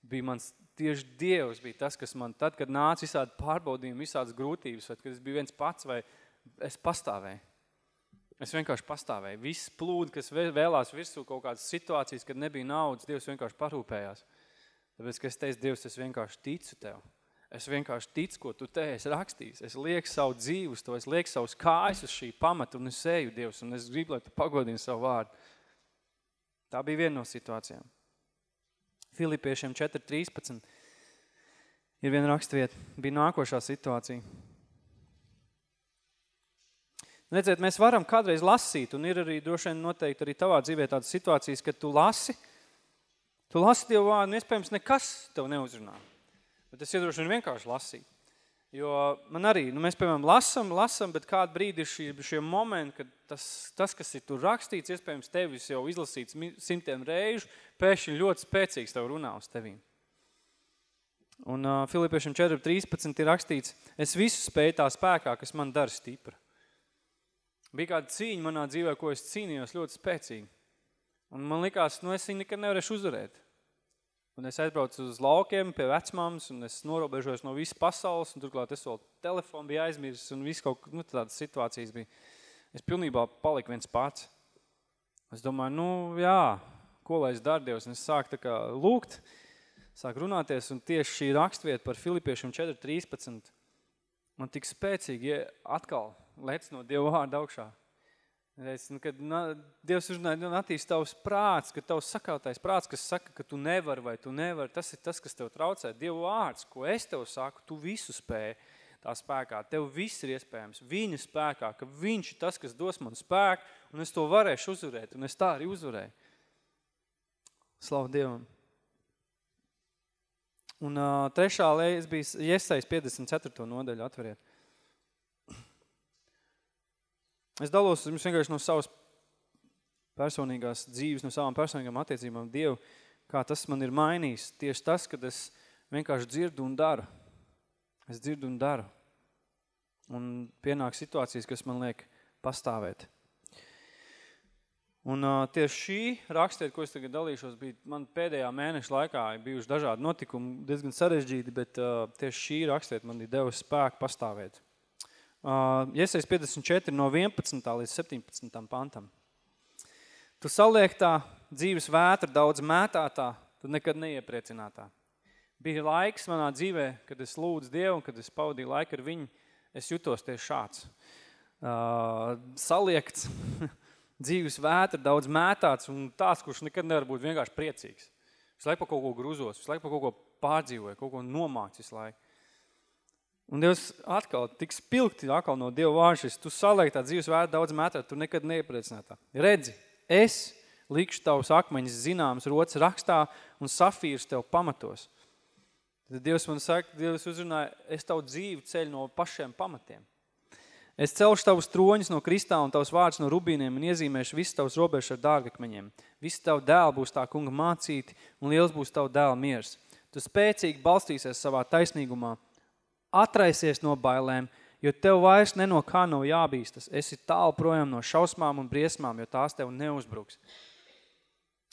bija mans, tieši Dievs bija tas, kas man, tad, kad nāca visādi pārbaudījumi, visādas grūtības, vai kad es biju viens pats, vai es pastāvēju. Es vienkārši pastāvēju. Viss plūdi, kas vēlās virsū kaut kādas situācijas, kad nebija naudas, Dievs vienkārši parūpējās. Tāpēc, ka es teicu, Dievs, es vienkārši ticu Tev. Es vienkārši ticu, ko tu te esi rakstījis. Es lieku savu dzīvi uz to, es lieku savus kājas uz šī pamata un es eju Dievs un es gribu, lai tu pagodini savu vārdu. Tā bija viena no situācijām. Filipiešiem 4.13 ir viena rakstvieta. Bija nākošā situācija. Redziet, mēs varam kādreiz lasīt, un ir arī droši vien noteikti arī tavā dzīvē tādas situācijas, kad tu lasi, tu lasi Dievu vārdu, un iespējams nekas tev neuzrunā. Bet es iedrošinu vienkārši lasīt. Jo man arī, nu mēs, piemēram, lasam, lasam, bet kādu brīdi ir šie, šie momenti, kad tas, tas, kas ir tur rakstīts, iespējams tevis jau izlasīts simtiem reižu, pēkšņi ļoti spēcīgs tev runā uz tevīm. Un uh, Filipiešiem 4.13 ir rakstīts, es visu spēju tā spēkā, kas man dara stipra. Bija kāda cīņa manā dzīvē, ko es cīnījos ļoti spēcīgi. Un man likās, nu es viņu nekad nevarēšu uzvarēt. Un es aizbraucu uz laukiem pie vecmāmas, un es norobežojos no visas pasaules, un turklāt es vēl telefonu biju aizmirsis, un viss kaut nu, tādas situācijas bija. Es pilnībā paliku viens pats. Es domāju, nu jā, ko lai es daru Dievs? Un es sāku tā kā lūgt, sāku runāties, un tieši šī rakstvieta par Filipiešiem 4.13 man tik spēcīgi ja atkal lec no Dieva vārda augšā. Es, nu, kad na, Dievs uzrunāja, nu, attīst tavs prāts, ka tavs sakautais prāts, kas saka, ka tu nevari vai tu nevari, tas ir tas, kas tev traucē. Dievu vārds, ko es tev saku, tu visu spēji tā spēkā. Tev viss ir iespējams viņa spēkā, ka viņš ir tas, kas dos man spēku, un es to varēšu uzvarēt, un es tā arī uzvarēju. Slavu Dievam! Un uh, trešā leiz bija Iesaist 54. nodaļu, atveriet. Es dalos jums vienkārši no savas personīgās dzīves, no savām personīgām attiecībām Dievu, kā tas man ir mainījis. Tieši tas, kad es vienkārši dzirdu un daru. Es dzirdu un daru. Un pienāk situācijas, kas man liek pastāvēt. Un uh, tieši šī rakstiet, ko es tagad dalīšos, bija man pēdējā mēneša laikā bijuši dažādi notikumi, diezgan sarežģīti, bet uh, tieši šī rakstiet man ir devusi spēku pastāvēt. Uh, Iesaist 54 no 11. līdz 17. pantam. Tu saliek tā dzīves vētra daudz mētātā, tu nekad neiepriecinātā. Bija laiks manā dzīvē, kad es lūdzu Dievu kad es pavadīju laiku ar viņu, es jutos tieši šāds. Uh, saliekts, *laughs* dzīves vētra daudz mētāts un tās, kurš nekad nevar būt vienkārši priecīgs. Visu laiku pa kaut ko gruzos, visu laiku pa kaut ko pārdzīvoja, kaut ko nomāks visu laiku. Un Dievs atkal tik spilgti atkal no Dieva vāršas, tu saliek tā dzīves vērta daudz metā, tu nekad neiepriecinātā. Redzi, es likšu tavus akmeņus zināms rots rakstā un safīrs tev pamatos. Tad Dievs man saka, Dievs uzrunāja, es tavu dzīvi ceļu no pašiem pamatiem. Es celšu tavus troņus no kristā un tavus vārdus no rubīniem un iezīmēšu visu tavus robežus ar dārgakmeņiem. Viss tavu dēlu būs tā kunga mācīti un liels būs tavu dēlu miers. Tu spēcīgi balstīsies savā taisnīgumā atraisies no bailēm, jo tev vairs ne no kā nav jābīstas. Esi tālu projām no šausmām un briesmām, jo tās tev neuzbruks.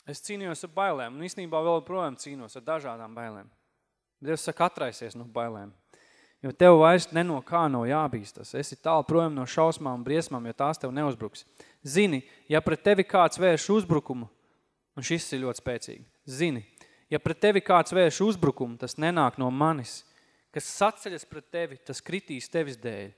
Es cīnījos ar bailēm, un īstenībā vēl projām cīnos ar dažādām bailēm. Dievs saka, atraisies no bailēm, jo tev vairs ne no kā nav jābīstas. Esi tālu projām no šausmām un briesmām, jo tās tev neuzbruks. Zini, ja pret tevi kāds vērš uzbrukumu, un šis ir ļoti spēcīgi, zini, ja pret tevi kāds vērš uzbrukumu, tas nenāk no manis – kas saceļas pret tevi, tas kritīs tevis dēļ.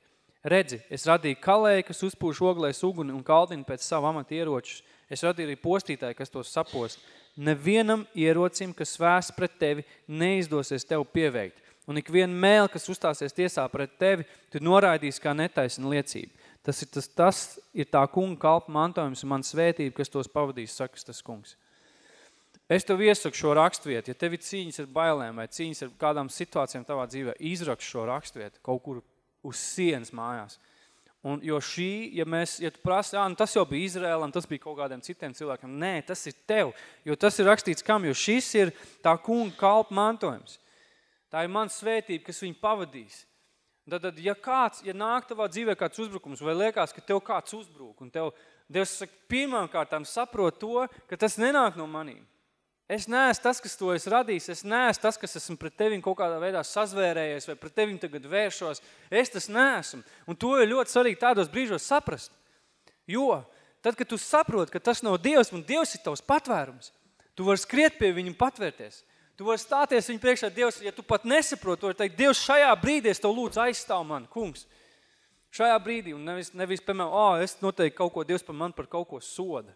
Redzi, es radīju kalēju, kas uzpūš oglēs uguni un kaldina pēc savu amatu ieročus. Es radīju arī postītāju, kas tos sapost. Nevienam ierocim, kas vēs pret tevi, neizdosies tev pieveikt. Un ik viena mēle, kas uzstāsies tiesā pret tevi, tu noraidīs kā netaisna liecība. Tas ir, tas, tas ir tā kunga kalpa mantojums un man svētība, kas tos pavadīs, saka tas kungs. Es tev iesaku šo rakstvietu, ja tev ir cīņas ar bailēm vai cīņas ar kādām situācijām tavā dzīvē, izrakst šo rakstvietu kaut kur uz sienas mājās. Un, jo šī, ja mēs, ja tu prasi, nu tas jau bija Izrēlam, tas bija kaut kādiem citiem cilvēkiem, nē, tas ir tev, jo tas ir rakstīts kam, jo šis ir tā kunga kalpa mantojums. Tā ir man svētība, kas viņu pavadīs. Tad, tad, ja kāds, ja nāk tavā dzīvē kāds uzbrukums, vai liekas, ka tev kāds uzbruk, un tev, Dievs saka, pirmām kārtām saprot to, ka tas nenāk no manīm. Es neesmu tas, kas to es radījis, es neesmu tas, kas esmu pret tevim kaut kādā veidā sazvērējies vai pret tevim tagad vēršos. Es tas neesmu. Un to ir ļoti svarīgi tādos brīžos saprast. Jo tad, kad tu saproti, ka tas nav Dievs un Dievs ir tavs patvērums, tu vari skriet pie viņu patvērties. Tu vari stāties viņu priekšā, Dievs, ja tu pat nesaproti, tu vari teikt, Dievs, šajā brīdī es tev lūdzu aizstāv man, kungs. Šajā brīdī, un nevis, nevis piemēram, oh, es noteikti kaut ko, Dievs par man par kaut ko soda.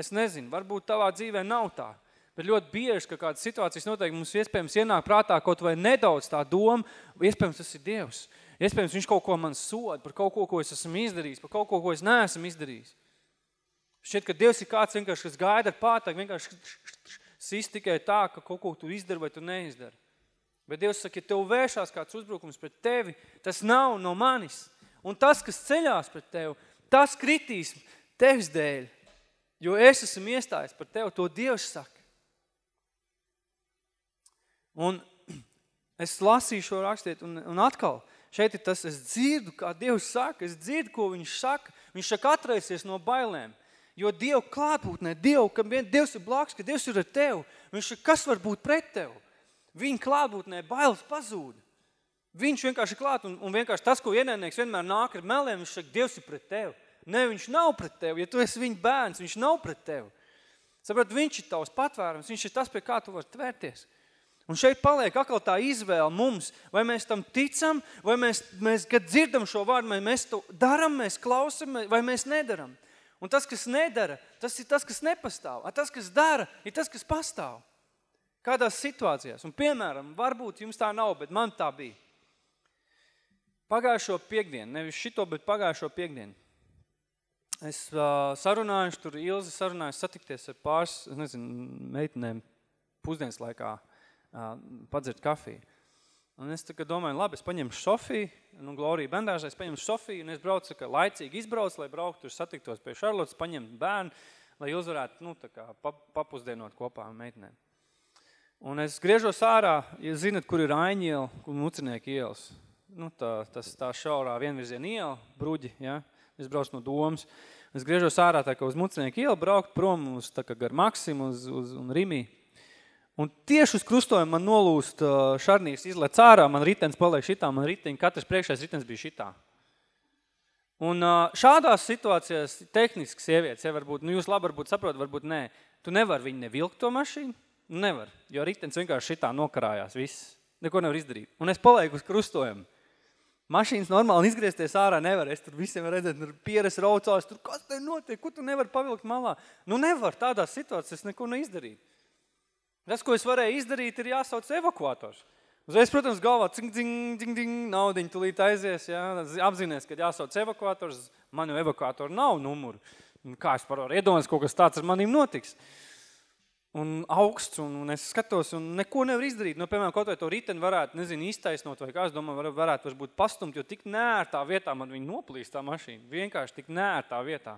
Es nezinu, varbūt tavā dzīvē nav tā. Bet ļoti bieži, ka kādas situācijas notiek, mums iespējams ienāk prātā kaut vai nedaudz tā doma, iespējams tas ir Dievs. Iespējams viņš kaut ko man soda par kaut ko, ko es esmu izdarījis, par kaut ko, ko es neesmu izdarījis. Šķiet, ka Dievs ir kāds vienkārši, kas gaida ar pātāk, vienkārši sist tikai tā, ka kaut ko tu izdari vai tu neizdari. Bet Dievs saka, ja tev vēršās kāds uzbrukums pret tevi, tas nav no manis. Un tas, kas ceļās pret tevi, tas kritīs tevis dēļ. Jo es esmu iestājis par tevi, to Dievs saka. Un es lasīju šo rakstiet, un, un atkal Šeit ir tas, es dzirdu, kā Dievs saka, es dzirdu, ko viņš saka. Viņš saka atraisies no bailēm. Jo Dievu klātbūtnē, Dievu, ka Dievs ir blāks, ka Dievs ir ar tevi. Viņš saka, kas var būt pret tevi? Viņa klātbūtnē bailes pazūda. Viņš vienkārši ir klāt un, un vienkārši tas, ko ienaidnieks vienmēr nāk ar meliem, viņš saka, Dievs ir pret tevi. Ne, viņš nav pret tevi. Ja tu esi viņa bērns, viņš nav pret tevi. Saprat, viņš ir tavs patvērums, viņš ir tas, pie kā tu vari tvērties. Un šeit paliek atkal tā izvēle mums, vai mēs tam ticam, vai mēs, mēs kad dzirdam šo vārdu, vai mēs to daram, mēs klausam, vai mēs nedaram. Un tas, kas nedara, tas ir tas, kas nepastāv. A tas, kas dara, ir tas, kas pastāv. Kādās situācijās. Un, piemēram, varbūt jums tā nav, bet man tā bija. Pagājušo piekdienu, nevis šito, bet pagājušo piekdienu. Es uh, sarunājuši, tur Ilzi sarunājuši satikties ar pāris, nezinu, meitenēm pusdienas laikā uh, padzert kafiju. Un es domāju, labi, es paņemšu Sofiju, nu, Glorija bendāžā, es paņemšu Sofiju, un es braucu, ka laicīgi izbraucu, lai brauktu, tur satiktos pie Šarlotas, paņemt bērnu, lai jūs varētu, nu, tā kā papusdienot kopā ar meitenēm. Un es griežos ārā, ja zinat, kur ir Aiņiela, kur mucinieki ielas. Nu, tā, tas tā šaurā vienvirziena iela, bruģi, ja, es braucu no domas. Es griežos ārā tā kā uz mucinieku ielu, braukt prom uz tā kā gar Maksimu uz, uz, un Rimī. Un tieši uz krustojumu man nolūst šarnīs izlec ārā, man ritens paliek šitā, man riteņi, katrs priekšais ritens bija šitā. Un šādās situācijās tehniski sievietes, ja varbūt, nu jūs labi varbūt saprot, varbūt nē, tu nevar viņu nevilkt to mašīnu, nevar, jo ritens vienkārši šitā nokarājās viss, neko nevar izdarīt. Un es palieku uz krustojumu. Mašīnas normāli izgriezties ārā nevar. Es tur visiem redzēt, tur pieres raucās, tur kas te notiek, ko tu nevar pavilkt malā? Nu nevar, tādās situācijās neko neizdarīt. Tas, ko es varēju izdarīt, ir jāsauc evakuators. Uzreiz, protams, galvā, cing, cing, cing, cing, naudiņu tulīt aizies, jā, apzinies, kad jāsauc evakuators, man jau evakuatoru nav numuru. Kā es par varu iedomāties, kaut kas tāds ar manīm notiks un augsts, un, un es skatos, un neko nevar izdarīt. Nu, piemēram, kaut vai to riteni varētu, nezinu, iztaisnot, vai kā es domāju, var, varētu varbūt pastumt, jo tik nērtā vietā man viņa noplīst tā mašīna. Vienkārši tik nērtā vietā.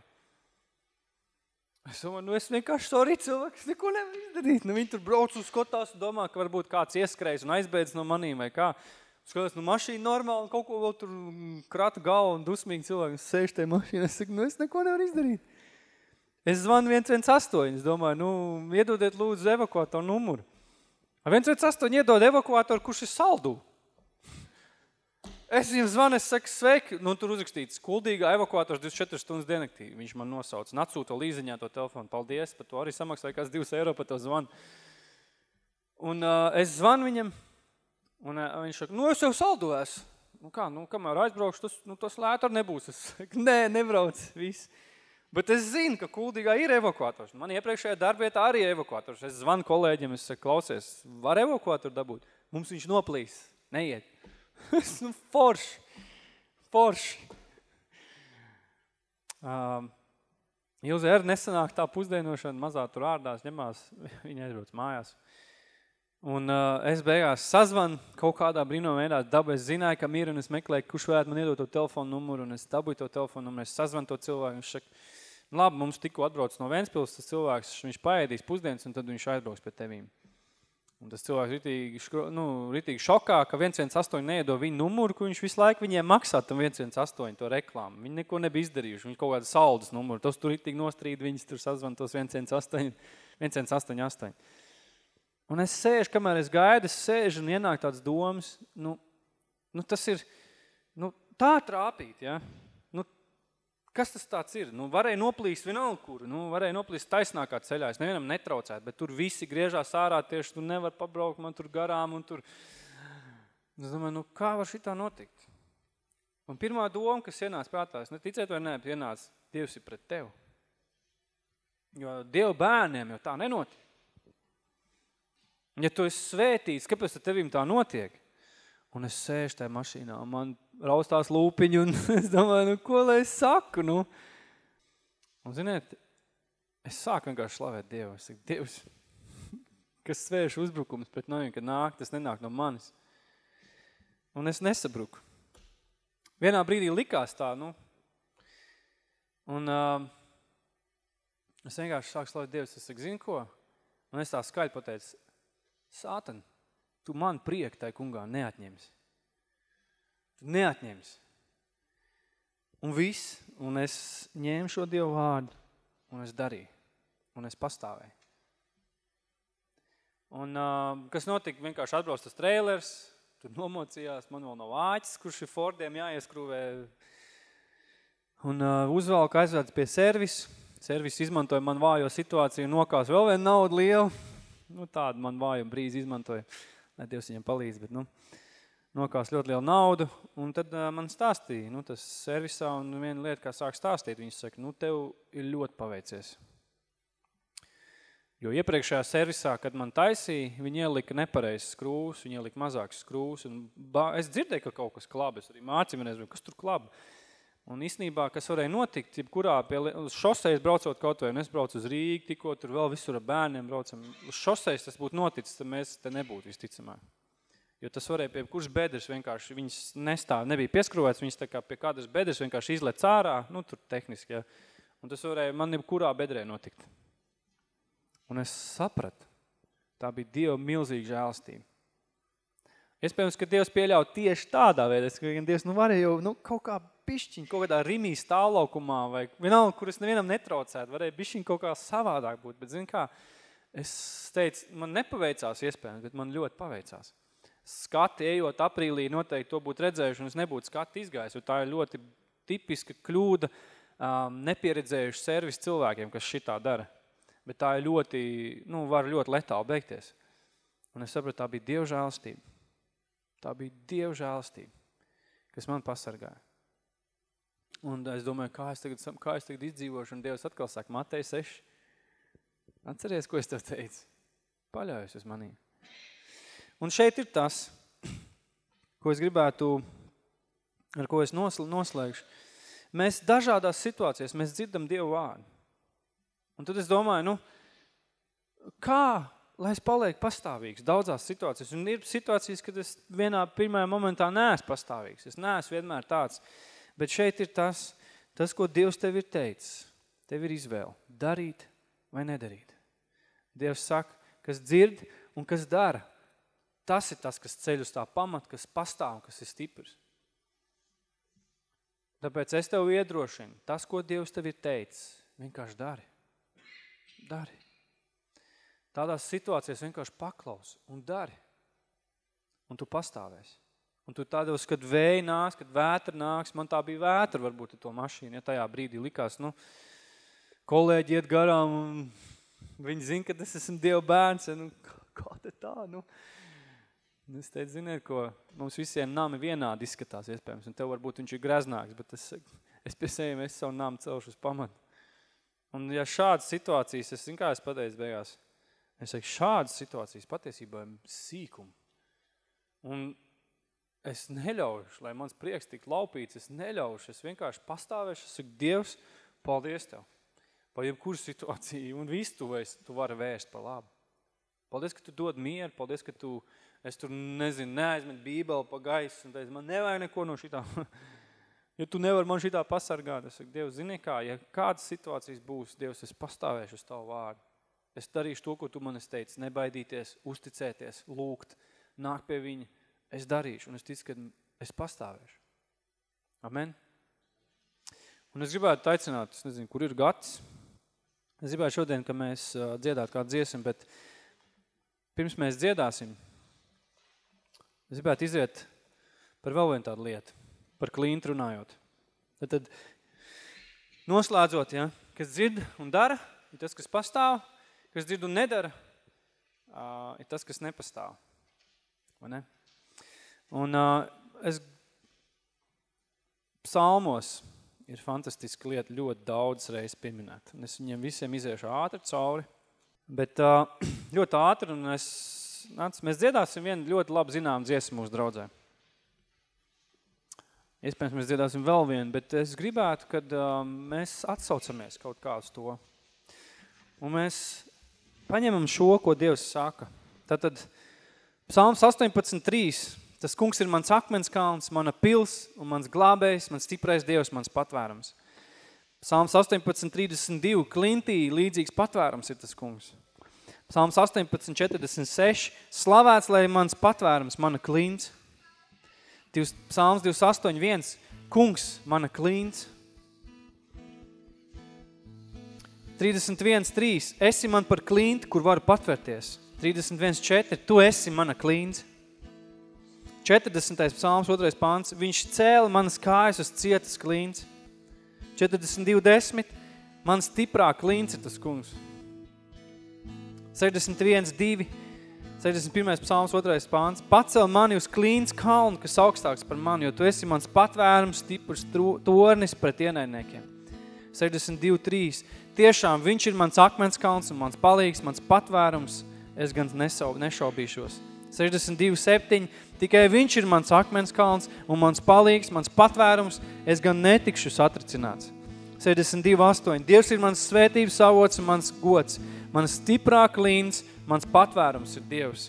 Es domāju, nu es vienkārši sorry cilvēks, neko nevar izdarīt. Nu, viņi tur brauc uz skotās, domā, ka varbūt kāds ieskrējis un aizbeidz no manīm vai kā. Skatos, nu mašīna normāli, kaut ko vēl tur krata galvu un dusmīgi cilvēki sēž tajā mašīnā. Es saku, nu es neko nevaru izdarīt. Es zvanu 118, es domāju, nu, iedodiet lūdzu evakuatoru numuru. 118 iedod evakuatoru, kurš ir saldū. Es jums zvanu, es saku, sveiki, nu, tur uzrakstīts, kuldīgā evakuators 24 stundas diennaktī. Viņš man nosauca, un atsūta līziņā to telefonu. Paldies, par to arī samaksāja kāds 2 eiro par to zvanu. Un uh, es zvanu viņam, un uh, viņš saka, nu, es jau esmu. Nu kā, nu, kamēr aizbraukšu, tas, nu, tas lētar nebūs. Es saku, nē, nebrauc, viss. Bet es zinu, ka kuldīgā ir evakuators. Man iepriekšējā darbietā arī ir evakuators. Es zvanu kolēģiem, es saku, klausies, var evakuatoru dabūt? Mums viņš noplīs, neiet. Nu, forši, forši. Um, Ilze arī nesanāk tā pusdienošana, mazā tur ārdās ņemās, *laughs* viņa aizbrauc mājās. Un uh, es beigās sazvanu kaut kādā brīnumā veidā, dabu es zināju, ka ir, un es meklēju, kurš varētu man iedot to telefonu numuru, un es dabūju to telefonu numuru, es sazvanu to cilvēku, un viņš saka, labi, mums tikko atbrauc no Ventspils, tas cilvēks, viņš paēdīs pusdienas, un tad viņš aizbrauks pie tevīm. Un tas cilvēks ritīgi, nu, ritīgi šokā, ka 118 neiedo viņu numuru, ko viņš visu laiku viņiem maksā tam 118 to reklāmu. Viņi neko nebija izdarījuši, viņi kaut kādu saldas numuru. Tos tur ritīgi nostrīd, viņas tur sazvan tos 118, 188. Un es sēžu, kamēr es gaidu, es sēžu un ienāk tāds domas, nu, nu tas ir, nu, tā trāpīt, ja? Kas tas tāds ir? Nu, varēja noplīst vienalga kur, nu, varēja noplīst taisnākā ceļā, es nevienam netraucētu, bet tur visi griežās ārā tieši, tu nevar pabraukt man tur garām un tur. Es domāju, nu kā var šitā notikt? Un pirmā doma, kas ienāca prātā, es neticēt vai nē, ienāca, Dievs ir pret tevi. Jo Dievu bērniem jau tā nenotiek. Ja tu esi svētīts, kāpēc tevim tā notiek? Un es sēžu tajā mašīnā, un man raustās lūpiņu, un *laughs* es domāju, nu, ko lai es saku, nu? Un, ziniet, es sāku vienkārši slavēt Dievu. Es saku, Dievs, *laughs* kas svērš uzbrukums pret noviem, kad nāk, tas nenāk no manis. Un es nesabruku. Vienā brīdī likās tā, nu, un uh, es vienkārši sāku slavēt Dievs, es saku, zini ko? Un es tā skaļi pateicu, Sātan, tu man prieku tai kungā neatņemsi. Tu neatņems. Un viss, un es ņēmu šo Dievu vārdu, un es darīju, un es pastāvēju. Un uh, kas notika, vienkārši atbrauc tas trailers, tur nomocījās, man vēl nav āķis, kurš ir Fordiem jāieskrūvē. Un uh, uzvalka aizvēdz pie servisa. Servis izmantoja man vājo situāciju nokās vēl vienu naudu lielu. Nu, tādu man vāju brīzi izmantoja, lai Dievs viņam palīdz, bet nu, nokās ļoti lielu naudu. Un tad uh, man stāstīja, nu, tas servisā un viena lieta, kā sāk stāstīt, viņš saka, nu, tev ir ļoti paveicies. Jo iepriekšējā servisā, kad man taisīja, viņi ielika nepareizes skrūvus, viņi ielika mazākas skrūvus. Un es dzirdēju, ka kaut kas klaba. Es arī mācīju, nezinu, kas tur klaba. Un īstenībā, kas varēja notikt, jebkurā pie šosejas braucot kaut vai, un es braucu uz Rīgu, tikko tur vēl visur ar bērniem braucam. Uz šosejas tas būtu noticis, tad mēs te nebūtu visticamāk. Jo tas varēja pie kurš bedres vienkārši, viņas nestāv, nebija pieskrūvēts, viņas tā kā pie kādas bedres vienkārši izlec ārā, nu tur tehniski, ja. Un tas varēja man jebkurā bedrē notikt. Un es sapratu, tā bija Dieva milzīga žēlastība. Iespējams, ka Dievs pieļauj tieši tādā veidā, ka Dievs nu varēja jau nu, kaut kā pišķiņ, kaut kādā rimī stāvlaukumā vai vienalga, kur es nevienam netraucētu, varēja pišķiņ kaut kā savādāk būt. Bet, zin kā, es teicu, man nepaveicās iespējams, bet man ļoti paveicās. Skati, ejot aprīlī, noteikti to būtu redzējuši, un es nebūtu skati izgājis, jo tā ir ļoti tipiska kļūda um, nepieredzējuši servis cilvēkiem, kas šitā dara bet tā ir ļoti, nu, var ļoti letāli beigties. Un es sapratu, tā bija Dieva žēlastība. Tā bija Dieva žēlastība, kas man pasargāja. Un es domāju, kā es tagad, kā es tagad izdzīvošu, un Dievs atkal saka, Matei 6. Atceries, ko es tev teicu? Paļaujas uz manī. Un šeit ir tas, ko es gribētu, ar ko es noslēgšu. Mēs dažādās situācijās, mēs dzirdam Dievu vārdu. Un tad es domāju, nu, kā, lai es palieku pastāvīgs daudzās situācijās. Un ir situācijas, kad es vienā pirmajā momentā neesmu pastāvīgs. Es neesmu vienmēr tāds. Bet šeit ir tas, tas, ko Dievs tev ir teicis. Tev ir izvēle darīt vai nedarīt. Dievs saka, kas dzird un kas dara. Tas ir tas, kas ceļ uz tā pamata, kas pastāv kas ir stiprs. Tāpēc es tev iedrošinu, tas, ko Dievs tev ir teicis, vienkārši dari. Dari. Tādās situācijās vienkārši paklaus un dari. Un tu pastāvēsi. Un tu tādos, kad vēja nāks, kad vētra nāks, man tā bija vētra varbūt to mašīnu, ja tajā brīdī likās, nu, kolēģi iet garām un viņi zina, ka es esmu Dieva bērns, ja, nu, kā te tā, nu. Un es teicu, ziniet, ko, mums visiem nami vienādi izskatās iespējams, un tev varbūt viņš ir greznāks, bet es, es pie seviem, es savu nāmu celšu uz pamatu. Un ja šādas situācijas, es zinu, kā es pateicu beigās, es saku, šādas situācijas patiesībā ir sīkumi. Un es neļaušu, lai mans prieks tik laupīts, es neļaušu, es vienkārši pastāvēšu, es saku, Dievs, paldies Tev par jebkuru situāciju, un visu tu, esi, tu vari vērst par labu. Paldies, ka tu dod mieru, paldies, ka tu, es tur, nezinu, neaizmet bībeli pa gaisu, un teicu, man nevajag neko no šitā. *laughs* Ja tu nevar man šitā pasargāt, es saku, Dievs, zini kā, ja kādas situācijas būs, Dievs, es pastāvēšu uz tavu vārdu. Es darīšu to, ko tu man esi teicis, nebaidīties, uzticēties, lūgt, nāk pie viņa. Es darīšu, un es ticu, ka es pastāvēšu. Amen. Un es gribētu aicināt, es nezinu, kur ir gads. Es gribētu šodien, ka mēs dziedātu kādu dziesmu, bet pirms mēs dziedāsim, es gribētu iziet par vēl vienu tādu lietu par klīntu runājot. Tad, tad noslēdzot, ja, kas dzird un dara, ir tas, kas pastāv, kas dzird un nedara, uh, ir tas, kas nepastāv. Vai ne? Un uh, es psalmos ir fantastiska lieta ļoti daudz reizes pieminēt. Un es viņiem visiem iziešu ātri cauri, bet uh, *clears throat* ļoti ātri, un es, nāc, mēs dziedāsim vienu ļoti labu zinām dziesmu mūsu draudzē. Iespējams, mēs dziedāsim vēl vienu, bet es gribētu, kad um, mēs atsaucamies kaut kā uz to. Un mēs paņemam šo, ko Dievs saka. Tātad Psalms 18.3. Tas kungs ir mans akmens kalns, mana pils un mans glābējs, mans stiprais Dievs, mans patvērums. Psalms 18.32. Klintī līdzīgs patvērums ir tas kungs. Psalms 18.46. Slavēts, lai mans patvērums, mana klints. Psalms 28.1. Kungs, mana klīns. 31.3. Esi man par klīnti, kur varu patvērties. 31.4. Tu esi mana klīns. 40. psalms, 2. pāns. Viņš cēla manas kājas uz cietas klīns. 42.10. Man stiprā klīns ir tas kungs. 61.2. 61. psalms, 2. pāns. Pacel mani uz klīns kalnu, kas augstāks par mani, jo tu esi mans patvērums, stiprs tornis pret ienaidniekiem. 62.3. Tiešām viņš ir mans akmenskalns un mans palīgs, mans patvērums, es gan nesau, nešaubīšos. 62.7. Tikai viņš ir mans akmenskalns un mans palīgs, mans patvērums, es gan netikšu satricināts. 62.8. Dievs ir mans svētības avots un mans gods, mans stiprā klīns, mans patvērums ir Dievs.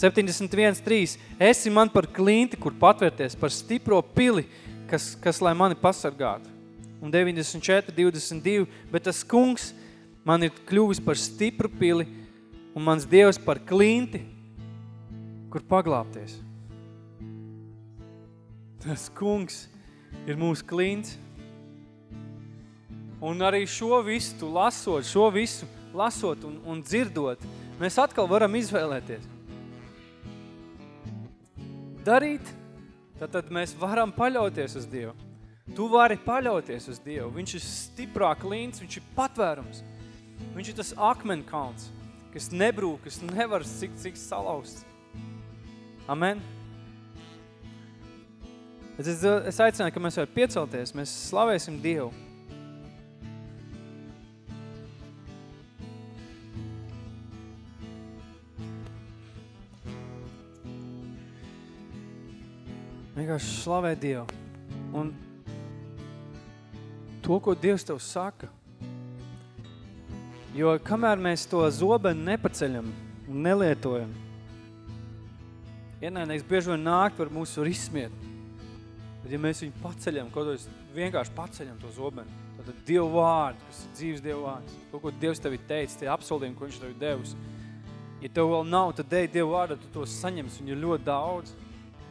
71.3. Esi man par klinti, kur patvērties, par stipro pili, kas, kas lai mani pasargātu. Un 94.22. Bet tas kungs man ir kļuvis par stipru pili un mans Dievs par klinti, kur paglāpties. Tas kungs ir mūsu klints. Un arī šo visu, tu lasot, šo visu, lasot un, un dzirdot, mēs atkal varam izvēlēties. Darīt, tad, tad mēs varam paļauties uz Dievu. Tu vari paļauties uz Dievu. Viņš ir stiprāk līns, viņš ir patvērums. Viņš ir tas akmenkalns, kas nebrūk, kas nevar cik, cik salausts. Amen. Es, es, es aicināju, ka mēs varam piecelties, mēs slavēsim Dievu. Vienkārši slavē Dievu. Un to, ko Dievs tev saka. Jo kamēr mēs to zobenu nepaceļam un nelietojam, ienaidnieks bieži vien nākt var mūsu izsmiet. Bet ja mēs viņu paceļam, kaut ko vienkārši paceļam to zobenu, tad Dievu vārdu, kas ir dzīves Dievu vārds, to, ko Dievs tevi teica, tie apsoldījumi, ko viņš tevi devis. Ja tev vēl nav, tad dēļ Dievu vārdu, tu to saņems, viņu ļoti daudz.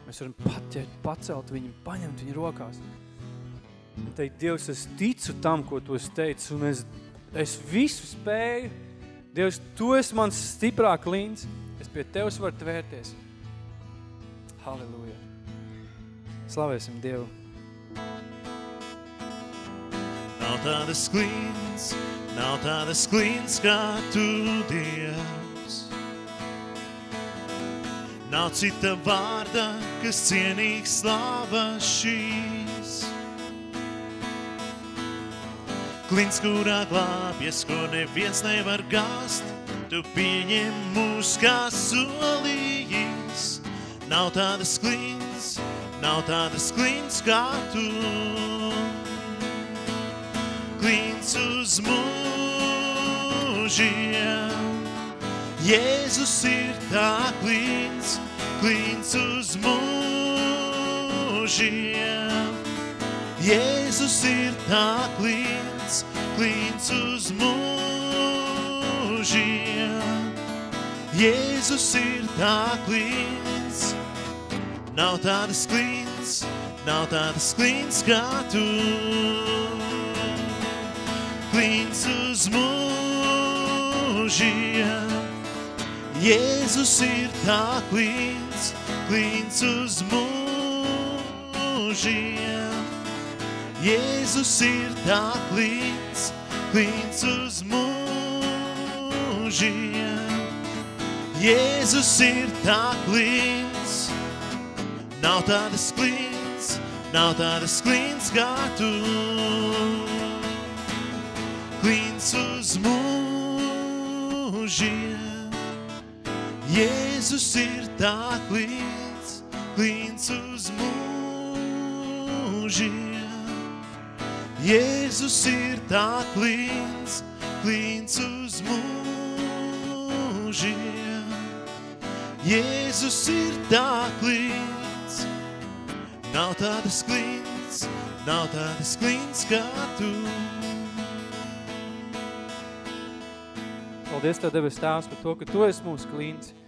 Mēs varam paķert, pacelt viņu, paņemt viņu rokās. Un teikt, Dievs, es ticu tam, ko tu esi teicis, un es, es visu spēju. Dievs, tu esi mans stiprāk līns, es pie Tevs varu tvērties. Halleluja. Slavēsim Dievu. Nav tādas klīns, nav tādas klīns kā tu, Dievs. Nav cita vārda, kas cienīgs slāva šīs. Klins, kurā glābjas, ko neviens nevar gāst, tu pieņem mūs kā solījis. Nav tādas klins, nav tādas klins kā tu. Klins uz mūžiem. Jēzus ir tā klīns, klīns uz mūžiem. Jēzus ir tā klīns, klīns uz mūžiem. Jēzus ir tā klīns, nav tādas klīns, nav tādas klīns kā tu. Klīns uz mūžiem. Jēzus ir tā klīns, klīns uz mūžiem. Jēzus ir tā klīns, klīns uz mūžiem. Jēzus ir tā klīns, nav tādas klīns, nav tādas klīns kā tu. Klīns uz mūžiem. Jēzus ir tā klīns, klīns uz mūžiem. Jēzus ir tā klīns, klīns uz mūžiem. Jēzus ir tā klīns, nav tādas klīns, nav tādas klīns kā tu. Paldies Tev, debes Tēvs, par to, ka Tu esi mūsu klīns.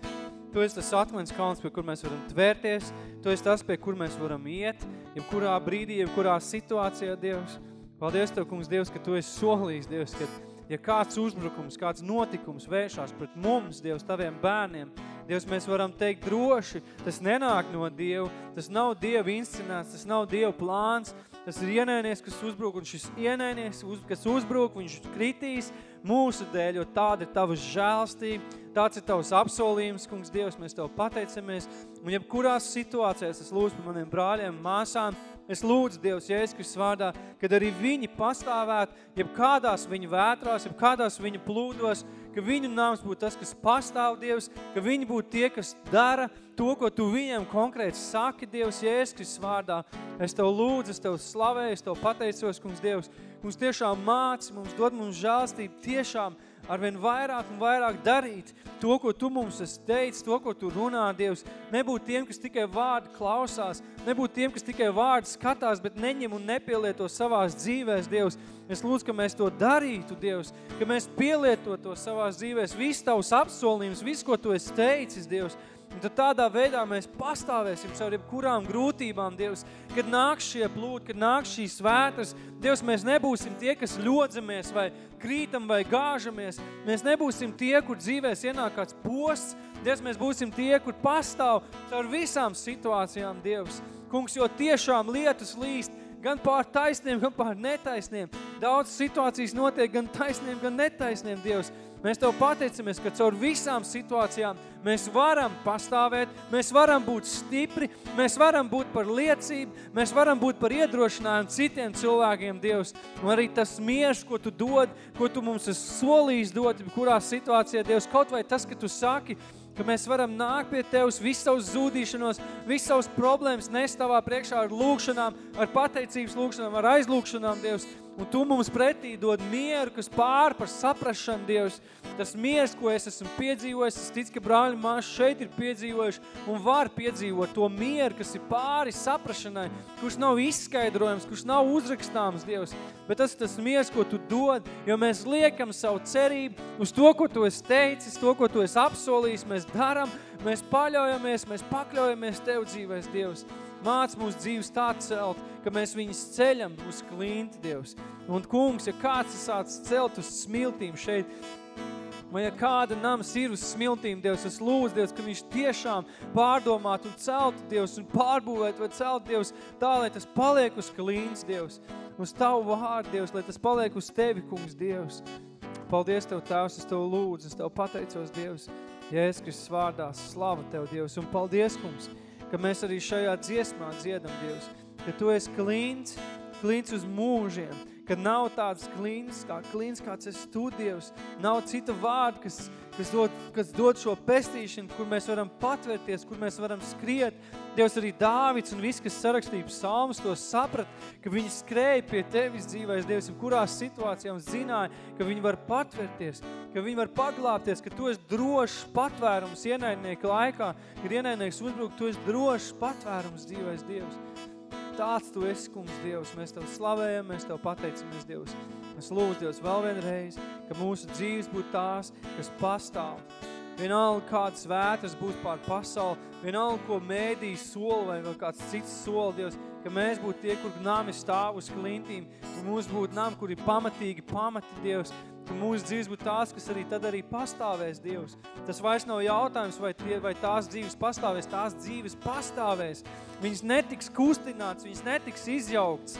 Tu esi tas atmens kalns, pie kur mēs varam tvērties. Tu esi tas, pie kur mēs varam iet, jebkurā brīdī, jebkurā situācijā, Dievs. Paldies Tev, kungs, Dievs, ka Tu esi solījis, Dievs, ka ja kāds uzbrukums, kāds notikums vēršās pret mums, Dievs, Taviem bērniem, Dievs, mēs varam teikt droši, tas nenāk no Dievu, tas nav Dieva inscenēts, tas nav Dieva plāns, tas ir ienainies, kas uzbruk, un šis ienainies, kas uzbruk, viņš kritīs mūsu dēļ, jo tāda ir Tava žēlstība, tāds ir Tavs apsolījums, kungs Dievs, mēs Tev pateicamies, un jebkurās situācijās es lūdzu par maniem brāļiem, māsām, Es lūdzu Dievs Jēzus vārdā, kad arī viņi pastāvētu, jeb kādās viņa vētrās, jeb kādās viņa plūdos, ka viņu nāms būtu tas, kas pastāv Dievs, ka viņi būtu tie, kas dara to, ko tu viņiem konkrēti saki, Dievs Jēzus vārdā. Es Tev lūdzu, es Tev slavēju, es Tev pateicos, kungs Dievs, mums tiešām māci, mums dod mums žālstību, tiešām arvien vairāk un vairāk darīt to, ko Tu mums esi teicis, to, ko Tu runā, Dievs. Nebūt tiem, kas tikai vārdu klausās, nebūt tiem, kas tikai vārdu skatās, bet neņem un nepielieto savās dzīvēs, Dievs. Es lūdzu, ka mēs to darītu, Dievs, ka mēs pielieto to savās dzīvēs, visu Tavus apsolījumus, visu, ko Tu esi teicis, Dievs, Un tad tādā veidā mēs pastāvēsim caur jebkurām grūtībām, Dievs, kad nāks šie plūdi, kad nāks šīs vētras. Dievs, mēs nebūsim tie, kas ļodzamies vai krītam vai gāžamies. Mēs nebūsim tie, kur dzīvēs ienāk kāds posts. Dievs, mēs būsim tie, kur pastāv caur visām situācijām, Dievs. Kungs, jo tiešām lietas līst, gan pār taisniem, gan pār netaisniem. Daudz situācijas notiek gan taisniem, gan netaisniem, Dievs. Mēs Tev pateicamies, ka caur visām situācijām mēs varam pastāvēt, mēs varam būt stipri, mēs varam būt par liecību, mēs varam būt par iedrošinājumu citiem cilvēkiem, Dievs. Un arī tas miers, ko Tu dod, ko Tu mums esi solījis dot, kurā situācijā, Dievs, kaut vai tas, ka Tu saki, ka mēs varam nākt pie Tevs visu savus zūdīšanos, visu savus problēmas nest Tavā priekšā ar lūkšanām, ar pateicības lūkšanām, ar aizlūkšanām, Dievs. Un Tu mums pretī dod mieru, kas pār par saprašanu, Dievs. Tas miers, ko es esmu piedzīvojis, es ticu, ka brāļi māši šeit ir piedzīvojuši un var piedzīvot to mieru, kas ir pāri saprašanai, kurš nav izskaidrojams, kurš nav uzrakstāms, Dievs. Bet tas ir tas miers, ko Tu dod, jo mēs liekam savu cerību uz to, ko Tu esi teicis, to, ko Tu esi apsolījis, mēs daram, mēs paļaujamies, mēs pakļaujamies Tev dzīvēs, Dievs. Māc mūsu dzīves tā celt, ka mēs viņus ceļam uz klinti, Dievs. Un, kungs, ja kāds ir sāc celt uz smiltīm šeit, vai ja kāda nams ir uz smiltīm, Dievs, es lūdzu, Dievs, ka viņš tiešām pārdomātu un celtu, Dievs, un pārbūvētu vai celtu, Dievs, tā, lai tas paliek uz klīns, Dievs, uz Tavu vārdu, Dievs, lai tas paliek uz Tevi, kungs, Dievs. Paldies Tev, Tēvs, es Tev lūdzu, es Tev pateicos, Dievs, Jēzus Kristus vārdā, slava Tev, Dievs, un paldies, kungs, ka mēs arī šajā dziesmā dziedam, Dievs, ka Tu esi klīns, klīns uz mūžiem, ka nav tāds klīns, kā klīns, kāds esi Tu, Dievs, nav cita vārda, kas, kas, dod, kas dod šo pestīšanu, kur mēs varam patvērties, kur mēs varam skriet. Dievs arī Dāvids un viss, kas sarakstīja psalmus, to saprat, ka viņi skrēja pie Tevis dzīvēs, Dievs, kurās situācijām zināja, ka viņi var patvērties, ka viņi var paglāpties, ka Tu esi drošs patvērums ienaidnieka laikā, kad ienaidnieks uzbruk, Tu esi drošs patvērums dzīvēs, Dievs. Tāds Tu esi, kungs, Dievs, mēs Tev slavējam, mēs Tev pateicamies, Dievs. Es lūdzu, Dievs, vēl vienreiz, ka mūsu dzīves būtu tās, kas pastāv. Vienalga, kādas vētras būs pār pasauli, vienalga, ko mēdīs soli vai vēl kāds cits soli, Dievs, ka mēs būtu tie, kur nami stāv uz klintīm, ka mums būtu nami, kur ir pamatīgi pamati, Dievs, ka mūsu dzīves būtu tās, kas arī tad arī pastāvēs, Dievs. Tas vairs nav jautājums, vai, tie, vai tās dzīves pastāvēs, tās dzīves pastāvēs. Viņas netiks kustināts, viņas netiks izjaukts.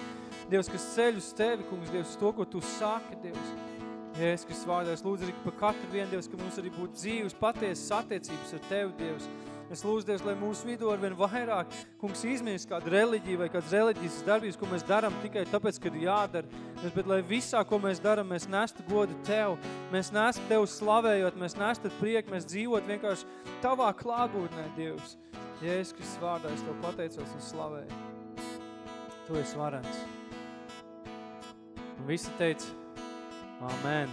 Dievs, kas ceļ uz Tevi, kungs, Dievs, to, ko Tu saki, Dievs. Jēzus, kas vārdā, es lūdzu arī par katru vienu, Dievs, ka mums arī būtu dzīves, patiesas attiecības ar Tevi, Dievs. Es lūdzu, Dievs, lai mūsu vidū arvien vairāk, kungs, izmēs kādu reliģiju vai kādas reliģijas darbības, ko mēs daram tikai tāpēc, ka ir jādara. Bet, bet lai visā, ko mēs daram, mēs nestu godu Tev, mēs nestu Tev slavējot, mēs nestu prieku, mēs dzīvot vienkārši Tavā klābūtnē, Dievs. Jēzus, kas vārdā, es Tev pateicos un slavēju. Tu esi varens. Un visi teica, Amen.